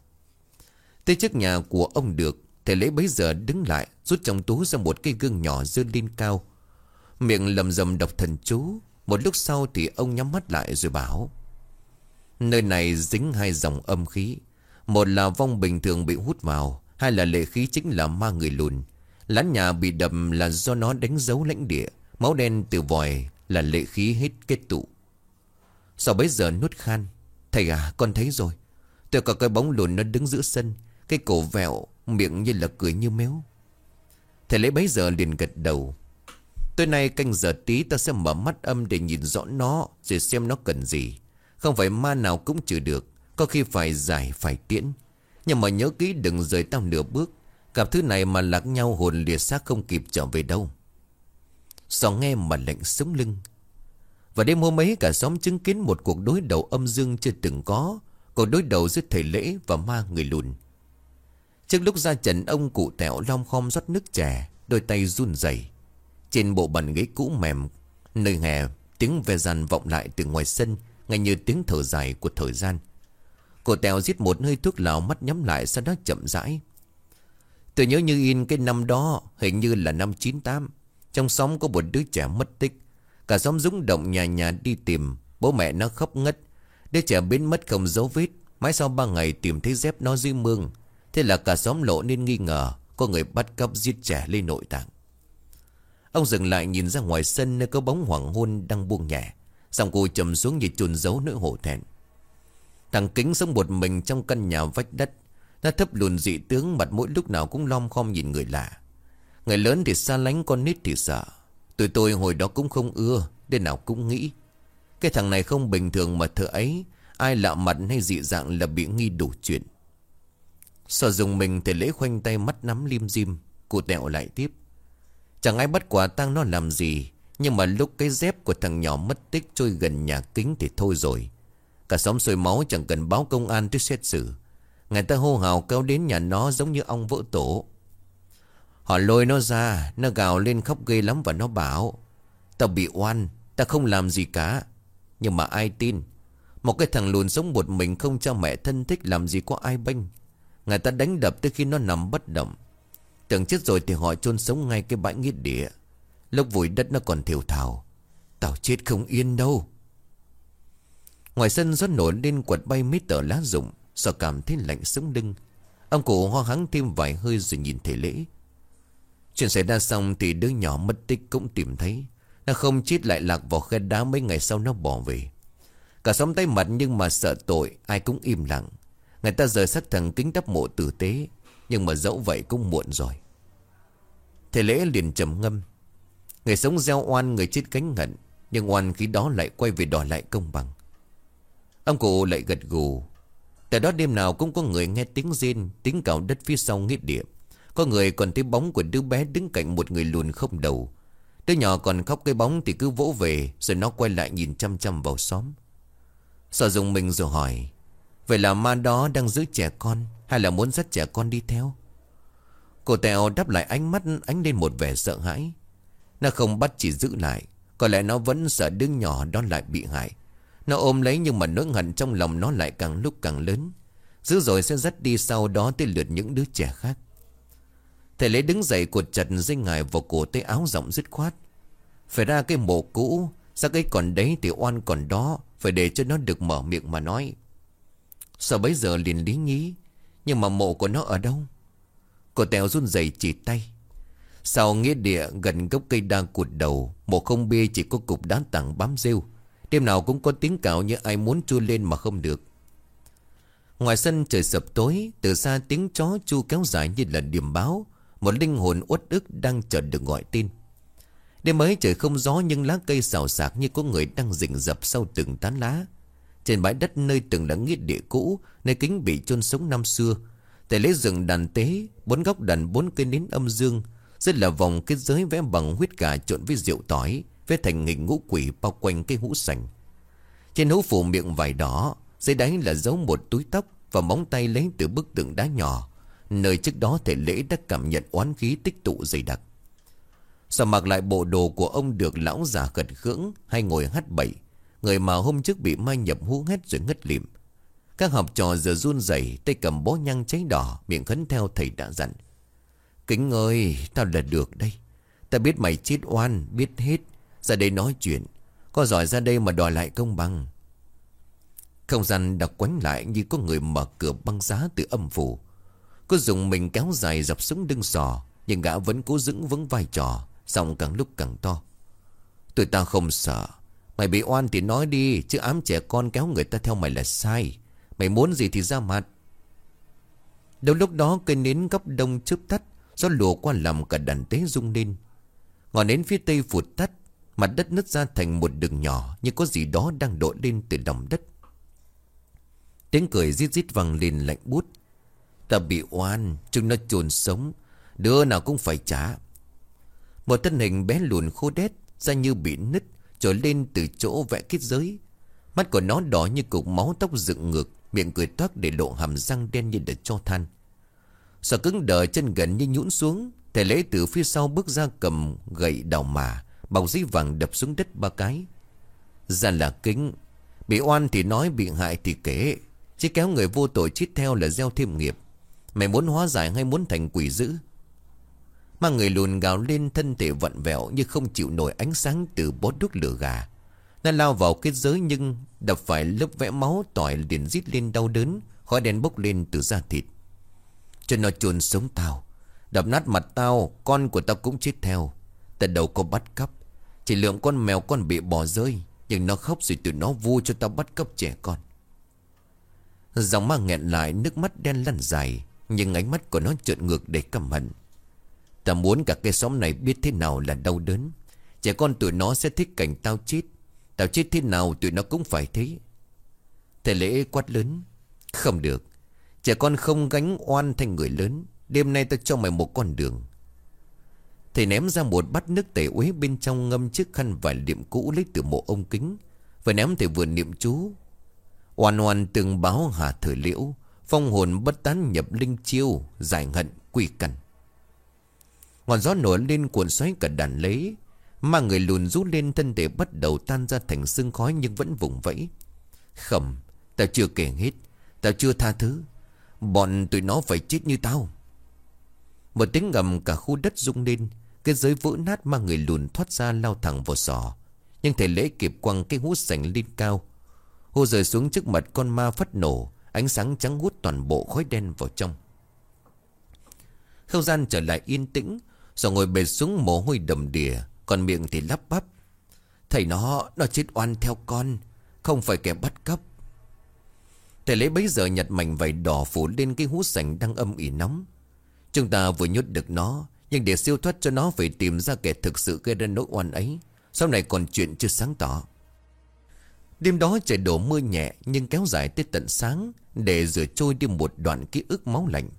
Tới trước nhà của ông được, Thầy lễ bấy giờ đứng lại, Rút trong túi ra một cây gương nhỏ dơ lên cao Miệng lầm rầm đọc thần chú. Một lúc sau thì ông nhắm mắt lại rồi bảo, Nơi này dính hai dòng âm khí. Một là vong bình thường bị hút vào, Hai là lệ khí chính là ma người lùn. Lán nhà bị đầm là do nó đánh dấu lãnh địa. Máu đen từ vòi là lệ khí hết kết tụ. Sau bấy giờ nuốt khan, Thầy à con thấy rồi. Tôi có cái bóng lùn nó đứng giữa sân, Cái cổ vẹo, Miệng như là cười như méo Thầy lấy bấy giờ liền gật đầu. Tối nay canh giờ tí ta sẽ mở mắt âm để nhìn rõ nó, Rồi xem nó cần gì. Không phải ma nào cũng trừ được, Có khi phải giải, phải tiễn. Nhưng mà nhớ kỹ đừng rời tao nửa bước. Gặp thứ này mà lạc nhau hồn liệt xác không kịp trở về đâu. Sò nghe mà lạnh sống lưng. Và đêm hôm ấy, cả xóm chứng kiến một cuộc đối đầu âm dương chưa từng có, Cuộc đối đầu giữa thầy lễ và ma người lùn. Trước lúc ra trận ông cụ tẹo long khom rót nước chè, Đôi tay run rẩy. Trên bộ bàn ghế cũ mềm, Nơi hè tiếng ve gian vọng lại từ ngoài sân Ngay như tiếng thở dài của thời gian. Cô tèo giết một hơi thuốc lào mắt nhắm lại, Sau đó chậm rãi. Tôi nhớ như in cái năm đó, Hình như là năm 98 Trong xóm có một đứa trẻ mất tích. Cả xóm rúng động nhà nhà đi tìm, Bố mẹ nó khóc ngất. Đứa trẻ biến mất không dấu vết, Mãi sau ba ngày tìm thấy dép nó dưới mương. Thế là cả xóm lộ nên nghi ngờ, Có người bắt cóc giết trẻ lên nội tạng. Ông dừng lại nhìn ra ngoài sân Nơi có bóng hoàng hôn đang buông nhẹ. Xong cô trầm xuống như chùn giấu nỗi hổ thẹn. Thằng kính sống một mình trong căn nhà vách đất. Nó thấp lùn dị tướng, Mặt mỗi lúc nào cũng lom khom nhìn người lạ. Người lớn thì xa lánh, con nít thì sợ. Tụi tôi hồi đó cũng không ưa Đến nào cũng nghĩ. Cái thằng này không bình thường mà thợ ấy, Ai lạ mặt hay dị dạng là bị nghi đủ chuyện. Sợ dùng mình thì lễ khoanh tay mắt nắm lim dim, Cụ tẹo lại tiếp. Chẳng ai bắt quả tang nó làm gì, Nhưng mà lúc cái dép của thằng nhỏ mất tích trôi gần nhà kính thì thôi rồi. Cả xóm sôi máu chẳng cần báo công an tới xét xử. Người ta hô hào kéo đến nhà nó giống như ông vỡ tổ. Họ lôi nó ra, Nó gào lên khóc ghê lắm và nó bảo, Tao bị oan, Tao không làm gì cả. Nhưng mà ai tin? Một cái thằng lùn sống một mình không cho mẹ thân thích làm gì có ai bênh. Người ta đánh đập tới khi nó nằm bất động. Tưởng chết rồi thì họ chôn sống ngay cái bãi nghĩa địa. Lúc vùi đất nó còn thiểu thảo Tao chết không yên đâu. Ngoài sân gió nổi lên quật bay mấy tờ lá rụng, Sợ cảm thấy lạnh sống lưng. Ông cụ ho hắng thêm vài hơi rồi nhìn thể lễ. Chuyện xảy ra xong thì đứa nhỏ mất tích cũng tìm thấy. Nó không chết lại lạc vào khe đá mấy ngày sau nó bỏ về. Cả xóm tay mặt nhưng mà sợ tội, Ai cũng im lặng. Người ta rời sắc thằng kính đắp mộ tử tế. Nhưng mà dẫu vậy cũng muộn rồi. Thầy lễ liền trầm ngâm. Người sống gieo oan, người chết cánh hận Nhưng oan khi đó lại quay về đòi lại công bằng. Ông cụ lại gật gù. Tại đó đêm nào cũng có người nghe tiếng rên, Tiếng cào đất phía sau nghĩa địa Có người còn thấy bóng của đứa bé đứng cạnh một người lùn không đầu. Đứa nhỏ còn khóc cái bóng thì cứ vỗ về, Rồi nó quay lại nhìn chăm chăm vào xóm. Sợ dùng mình rồi hỏi, Vậy là ma đó đang giữ trẻ con, Hay là muốn dắt trẻ con đi theo? Cô Tèo đáp lại ánh mắt, ánh lên một vẻ sợ hãi. Nó không bắt chỉ giữ lại, Có lẽ nó vẫn sợ đứa nhỏ đó lại bị hại. Nó ôm lấy nhưng mà nỗi hận trong lòng nó lại càng lúc càng lớn. Dữ rồi sẽ dắt đi sau đó tới lượt những đứa trẻ khác. Thầy lấy đứng dậy cột chặt dây ngài vào cổ tay áo rộng dứt khoát. Phải ra cái mộ cũ ra cái còn đấy thì oan còn đó, Phải để cho nó được mở miệng mà nói. Sao bấy giờ liền lý nghĩ Nhưng mà mộ của nó ở đâu? Cô Tèo run rẩy chỉ tay. Sau nghĩa địa gần gốc cây đa cụt đầu một không bia chỉ có cục đá tảng bám rêu. Đêm nào cũng có tiếng cào như ai muốn chui lên mà không được. Ngoài sân trời sập tối, Từ xa tiếng chó chu kéo dài như là điểm báo. Một linh hồn uất ức đang chờ được gọi tin Đêm ấy trời không gió nhưng lá cây xào xạc như có người đang rình rập sau từng tán lá. Trên bãi đất nơi từng là nghĩa địa cũ, Nơi kính bị chôn sống năm xưa Tại lễ rừng đàn tế, Bốn góc đàn bốn cây nến âm dương Rất là vòng kết giới vẽ bằng huyết gà trộn với rượu tỏi, Vẽ thành hình ngũ quỷ bao quanh cây hũ sành. Trên hũ phủ miệng vải đỏ, Dưới đáy là dấu một túi tóc Và móng tay lấy từ bức tượng đá nhỏ. Nơi trước đó thể lễ đã cảm nhận oán khí tích tụ dày đặc. Sao mặc lại bộ đồ của ông được lão già gật gưỡng Hay ngồi hát bậy. Người mà hôm trước bị mai nhập hú hét rồi ngất lịm các học trò giờ run rẩy, Tay cầm bó nhang cháy đỏ, Miệng khấn theo thầy đã dặn. Kính ơi, tao là được đây. Ta biết mày chết oan, Biết hết. Ra đây nói chuyện. Có giỏi ra đây mà đòi lại công bằng. Không gian đặc quánh lại Như có người mở cửa băng giá từ âm phủ. Có dùng mình kéo dài dọc xuống đưng sò, Nhưng gã vẫn cố giữ vững vai trò, Giọng càng lúc càng to. Tụi ta không sợ. Mày bị oan thì nói đi, Chứ ám trẻ con kéo người ta theo mày là sai. Mày muốn gì thì ra mặt. Đầu lúc đó, cây nến góc đông chớp tắt, Gió lùa qua làm cả đàn tế rung lên. Ngọn nến phía tây phụt tắt, Mặt đất nứt ra thành một đường nhỏ Như có gì đó đang đổ lên từ lòng đất. Tiếng cười rít rít vang lên lạnh bút Ta bị oan, Chúng nó trồn sống, Đứa nào cũng phải trả. Một thân hình bé lùn khô đét Ra như bị nứt, Trồi lên từ chỗ vẽ kết giới. Mắt của nó đỏ như cục máu tóc dựng ngược. Miệng cười toát để lộ hàm răng đen như đợt cho than. Sợ cứng đờ chân gần như nhũn xuống, Thầy lễ từ phía sau bước ra cầm gậy đào mà, Bọc giấy vàng đập xuống đất ba cái. Ra là kính, Bị oan thì nói, bị hại thì kể. Chứ kéo người vô tội chít theo là gieo thêm nghiệp. Mày muốn hóa giải hay muốn thành quỷ dữ? Mà người lùn gào lên thân thể vặn vẹo Như không chịu nổi ánh sáng từ bó đuốc lửa gà. Nó lao vào kết giới nhưng đập phải lớp vẽ máu tỏi liền rít lên đau đớn, Khói đen bốc lên từ da thịt. Cho nó chuồn sống tao. Đập nát mặt tao, Con của tao cũng chết theo. Tại đầu có bắt cắp Chỉ lượng con mèo con bị bỏ rơi, Nhưng nó khóc rồi tụi nó vui cho tao bắt cắp trẻ con. Dòng ma nghẹn lại, nước mắt đen lăn dài, Nhưng ánh mắt của nó trợn ngược để căm hận. Ta muốn cả cái xóm này biết thế nào là đau đớn. Trẻ con tụi nó sẽ thích cảnh tao chết. Tao chết thế nào tụi nó cũng phải thế. Thầy lễ quát lớn, Không được, Trẻ con không gánh oan thành người lớn, Đêm nay tao cho mày một con đường. Thầy ném ra một bát nước tẩy uế bên trong ngâm chiếc khăn vải liệm cũ lấy từ mộ ông kính Và ném thầy vừa niệm chú. Oan oan từng báo hà thời liễu, Phong hồn bất tán nhập linh chiêu, Giải hận quy cằn. Ngọn gió nổi lên cuộn xoáy cả đàn lấy mà người lùn rút lên thân thể bắt đầu tan ra thành sương khói nhưng vẫn vùng vẫy. Khẩm, Tao chưa kể hết, Tao chưa tha thứ. Bọn tụi nó phải chết như tao. Một tiếng ngầm cả khu đất rung lên, Cái giới vỡ nát mà người lùn thoát ra lao thẳng vào sò. Nhưng thầy lễ kịp quăng cái hút sành lên cao. Hô rời xuống trước mặt con ma phát nổ, Ánh sáng trắng hút toàn bộ khói đen vào trong. Không gian trở lại yên tĩnh, rồi ngồi bệt xuống mồ hôi đầm đìa. Còn miệng thì lắp bắp. Thầy nó, nó chết oan theo con Không phải kẻ bắt cấp. Thầy lấy bấy giờ nhặt mảnh vải đỏ phủ lên cái hú sành đang âm ỉ nóng. Chúng ta vừa nhốt được nó Nhưng để siêu thoát cho nó phải tìm ra kẻ thực sự gây ra nỗi oan ấy. Sau này còn chuyện chưa sáng tỏ. Đêm đó trời đổ mưa nhẹ Nhưng kéo dài tới tận sáng Để rửa trôi đi một đoạn ký ức máu lạnh.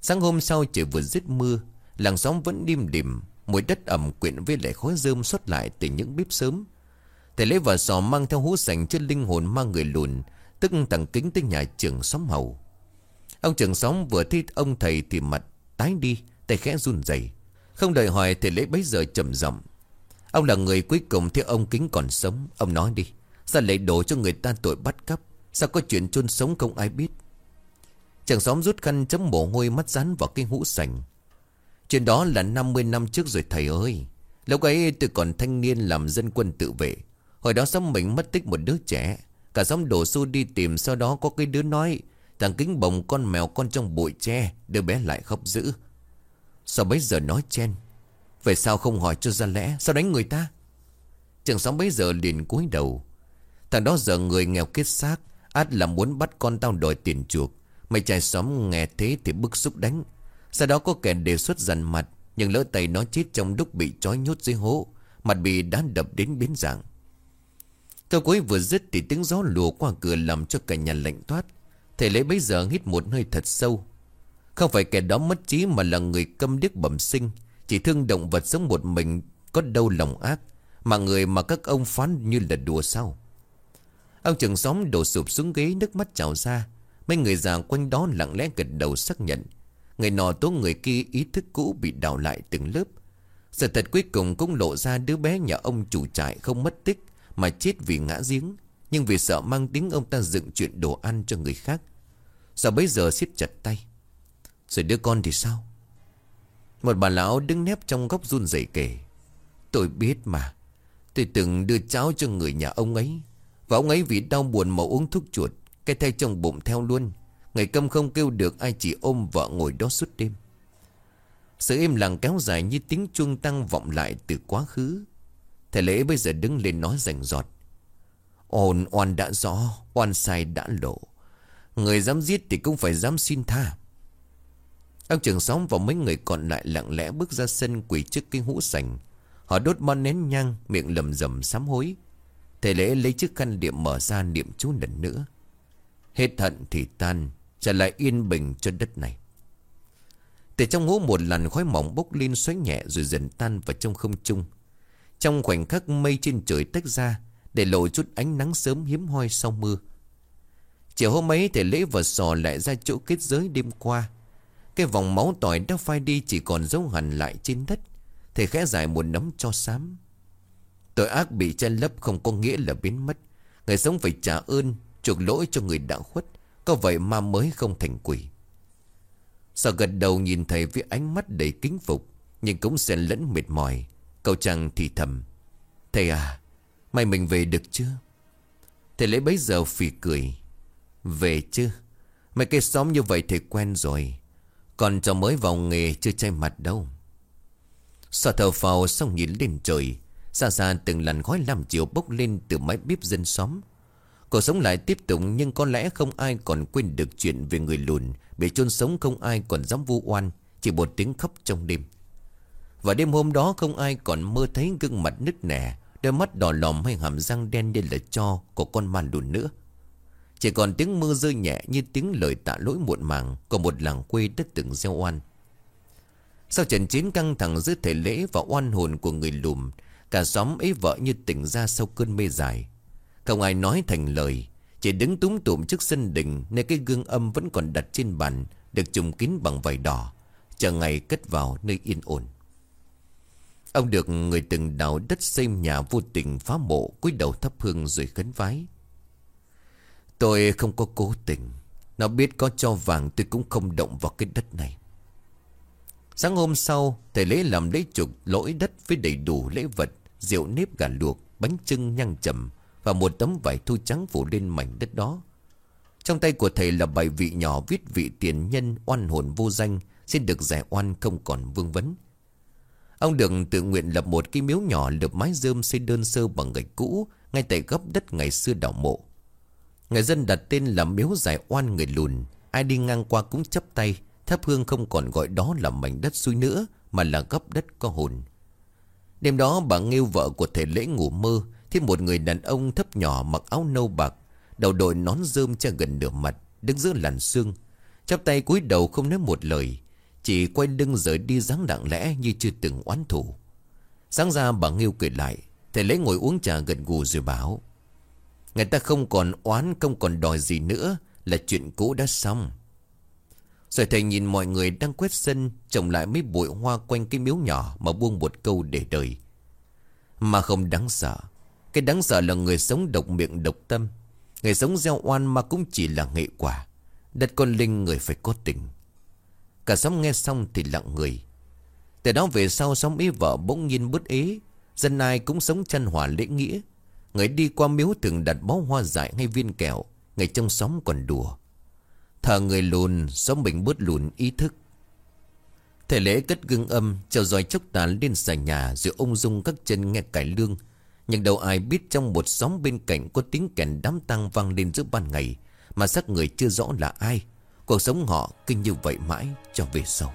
Sáng hôm sau trời vừa dứt mưa Làng xóm vẫn đêm đìm Mùi đất ẩm quyện với lại khói rơm xuất lại từ những bếp sớm. Thầy lấy vợ sò mang theo hú sành trên linh hồn mang người lùn, Tức tặng kính tới nhà trưởng xóm hầu. Ông trưởng xóm vừa thấy ông thầy thì mặt tái đi, Tay khẽ run rẩy. Không đợi hỏi thầy lấy bấy giờ trầm giọng. Ông là người cuối cùng theo ông kính còn sống. Ông nói đi, Sao lại đổ cho người ta tội bắt cắp Sao có chuyện chôn sống không ai biết? Chàng xóm rút khăn chấm mồ hôi mắt dán vào cái hũ sành. Chuyện đó là 50 năm trước rồi, thầy ơi. Lúc ấy tôi còn thanh niên làm dân quân tự vệ. Hồi đó xóm mình mất tích một đứa trẻ. Cả xóm đổ xô đi tìm, Sau đó có cái đứa nói, Thằng kính bồng con mèo con trong bụi tre, Đứa bé lại khóc dữ. Sao bấy giờ nói chen, Vậy sao không hỏi cho ra lẽ? Sao đánh người ta? Trường xóm bấy giờ liền cúi đầu. Thằng đó giờ người nghèo kết xác, Át là muốn bắt con tao đòi tiền chuộc. Mày trai xóm nghe thế thì bức xúc đánh sau đó có kẻ đề xuất dằn mặt, Nhưng lỡ tay nó chết trong lúc bị trói nhốt dưới hố, Mặt bị đá đập đến biến dạng. Câu cuối vừa dứt thì tiếng gió lùa qua cửa làm cho cả nhà lạnh toát. Thầy lấy bấy giờ hít một hơi thật sâu. Không phải kẻ đó mất trí mà là người câm điếc bẩm sinh. Chỉ thương động vật sống một mình Có đâu lòng ác, Mà người mà các ông phán như là đùa sao? Ông trưởng xóm đổ sụp xuống ghế, nước mắt trào ra. Mấy người già quanh đó lặng lẽ gật đầu xác nhận. Người nọ tố người kia ý thức cũ bị đào lại từng lớp. Sự thật cuối cùng cũng lộ ra đứa bé nhà ông chủ trại không mất tích Mà chết vì ngã giếng. Nhưng vì sợ mang tiếng ông ta dựng chuyện đồ ăn cho người khác. Sợ bấy giờ siết chặt tay? Rồi đứa con thì sao? Một bà lão đứng nép trong góc run rẩy kể. Tôi biết mà. Tôi từng đưa cháu cho người nhà ông ấy. Và ông ấy vì đau buồn mà uống thuốc chuột, Cái tay trong bụng theo luôn. Người câm không kêu được, ai chỉ ôm vợ ngồi đó suốt đêm. Sự im lặng kéo dài như tiếng chuông tăng vọng lại từ quá khứ. Thầy lễ bây giờ đứng lên nói rành giọt Ồn, oan đã rõ, Oan sai đã lộ. Người dám giết thì cũng phải dám xin tha. Ông trưởng xóm và mấy người còn lại lặng lẽ bước ra sân quỳ trước cái hũ sành. Họ đốt mon nén nhang, Miệng lầm rầm sám hối. Thầy lễ lấy chiếc khăn điệm mở ra niệm chú lần nữa. Hết hận thì tan Trả lại yên bình cho đất này. Từ trong hố một làn khói mỏng bốc lên xoáy nhẹ Rồi dần tan vào trong không trung. Trong khoảnh khắc mây trên trời tách ra Để lộ chút ánh nắng sớm hiếm hoi sau mưa. Chiều hôm ấy thể lễ và sò lại ra chỗ kết giới đêm qua. Cái vòng máu tỏi đã phai đi chỉ còn dấu hằn lại trên đất Thầy khẽ dài một nắm cho xám. Tội ác bị che lấp không có nghĩa là biến mất. Người sống phải trả ơn, Chuộc lỗi cho người đã khuất có vậy ma mới không thành quỷ. Sợ gật đầu nhìn thầy với ánh mắt đầy kính phục, Nhưng cũng xen lẫn mệt mỏi. Cậu chàng thì thầm, Thầy à Mày mình về được chưa Thầy lấy bấy giờ phì cười, Về chứ? Mấy cái xóm như vậy thầy quen rồi. Còn cho mới vào nghề chưa chay mặt đâu. Sợ thở phào xong nhìn lên trời, Xa xa từng làn khói làm chiều bốc lên từ mái bếp dân xóm. Cuộc sống lại tiếp tục nhưng có lẽ không ai còn quên được chuyện về người lùn Bị chôn sống không ai còn dám vu oan, Chỉ một tiếng khóc trong đêm. Và đêm hôm đó không ai còn mơ thấy gương mặt nứt nẻ, Đôi mắt đỏ lòm hay hàm răng đen như là cho của con man lùn nữa. Chỉ còn tiếng mưa rơi nhẹ như tiếng lời tạ lỗi muộn màng Của một làng quê đất từng gieo oan. Sau trận chiến căng thẳng giữa thể lễ và oan hồn của người lùm, Cả xóm ấy vợ như tỉnh ra sau cơn mê dài. Không ai nói thành lời, Chỉ đứng túm tụm trước sân đình Nơi cái gương âm vẫn còn đặt trên bàn, Được trùng kín bằng vải đỏ, Chờ ngày cất vào nơi yên ổn. Ông được người từng đào đất xây nhà vô tình phá mộ cúi đầu thắp hương rồi khấn vái. Tôi không có cố tình, Nó biết có cho vàng tôi cũng không động vào cái đất này. Sáng hôm sau, Thầy lễ làm lễ trục, lỗi đất với đầy đủ lễ vật, Rượu nếp gà luộc, Bánh trưng nhang chầm và một tấm vải thu trắng phủ lên mảnh đất đó Trong tay của thầy là bài vị nhỏ Viết vị tiền nhân oan hồn vô danh Xin được giải oan không còn vương vấn Ông đường tự nguyện lập một cái miếu nhỏ lợp mái rơm xây đơn sơ bằng gạch cũ ngay tại góc đất ngày xưa đảo mộ. Người dân đặt tên là miếu giải oan người lùn. Ai đi ngang qua cũng chấp tay, thắp hương không còn gọi đó là mảnh đất xui nữa mà là góc đất có hồn. Đêm đó bà Nghiêu vợ của thầy lễ ngủ mơ thì một người đàn ông thấp nhỏ mặc áo nâu bạc, đầu đội nón rơm che gần nửa mặt, đứng giữa làn xương. Chắp tay cúi đầu không nói một lời, chỉ quay lưng rời đi dáng lặng lẽ như chưa từng oán thủ Sáng ra bà Nghiêu cười lại Thầy lấy ngồi uống trà gần gù rồi bảo Người ta không còn oán không còn đòi gì nữa Là chuyện cũ đã xong. Rồi thầy nhìn mọi người đang quét sân Trồng lại mấy bụi hoa quanh cái miếu nhỏ Mà buông một câu để đời. Mà không đáng sợ cái đáng sợ là người sống độc miệng độc tâm. Người sống gieo oan mà cũng chỉ là nghệ quả. Đất con linh người phải có tình. Cả xóm nghe xong thì lặng người. Từ đó về sau xóm ý vợ bỗng nhiên bứt ế. Dân ai cũng sống chân hòa lễ nghĩa. Người đi qua miếu thường đặt bó hoa dại hay viên kẹo. Người trong xóm còn đùa. Thờ người lùn, Xóm mình bớt lùn ý thức. Thể lễ cất gương âm chào dòi chốc tàn lên sàn nhà, Rồi ông dung các chân nghe cải lương. Nhưng đâu ai biết trong một xóm bên cạnh Có tiếng kèn đám tăng vang lên giữa ban ngày, Mà xác người chưa rõ là ai. Cuộc sống họ kinh như vậy mãi cho về sau.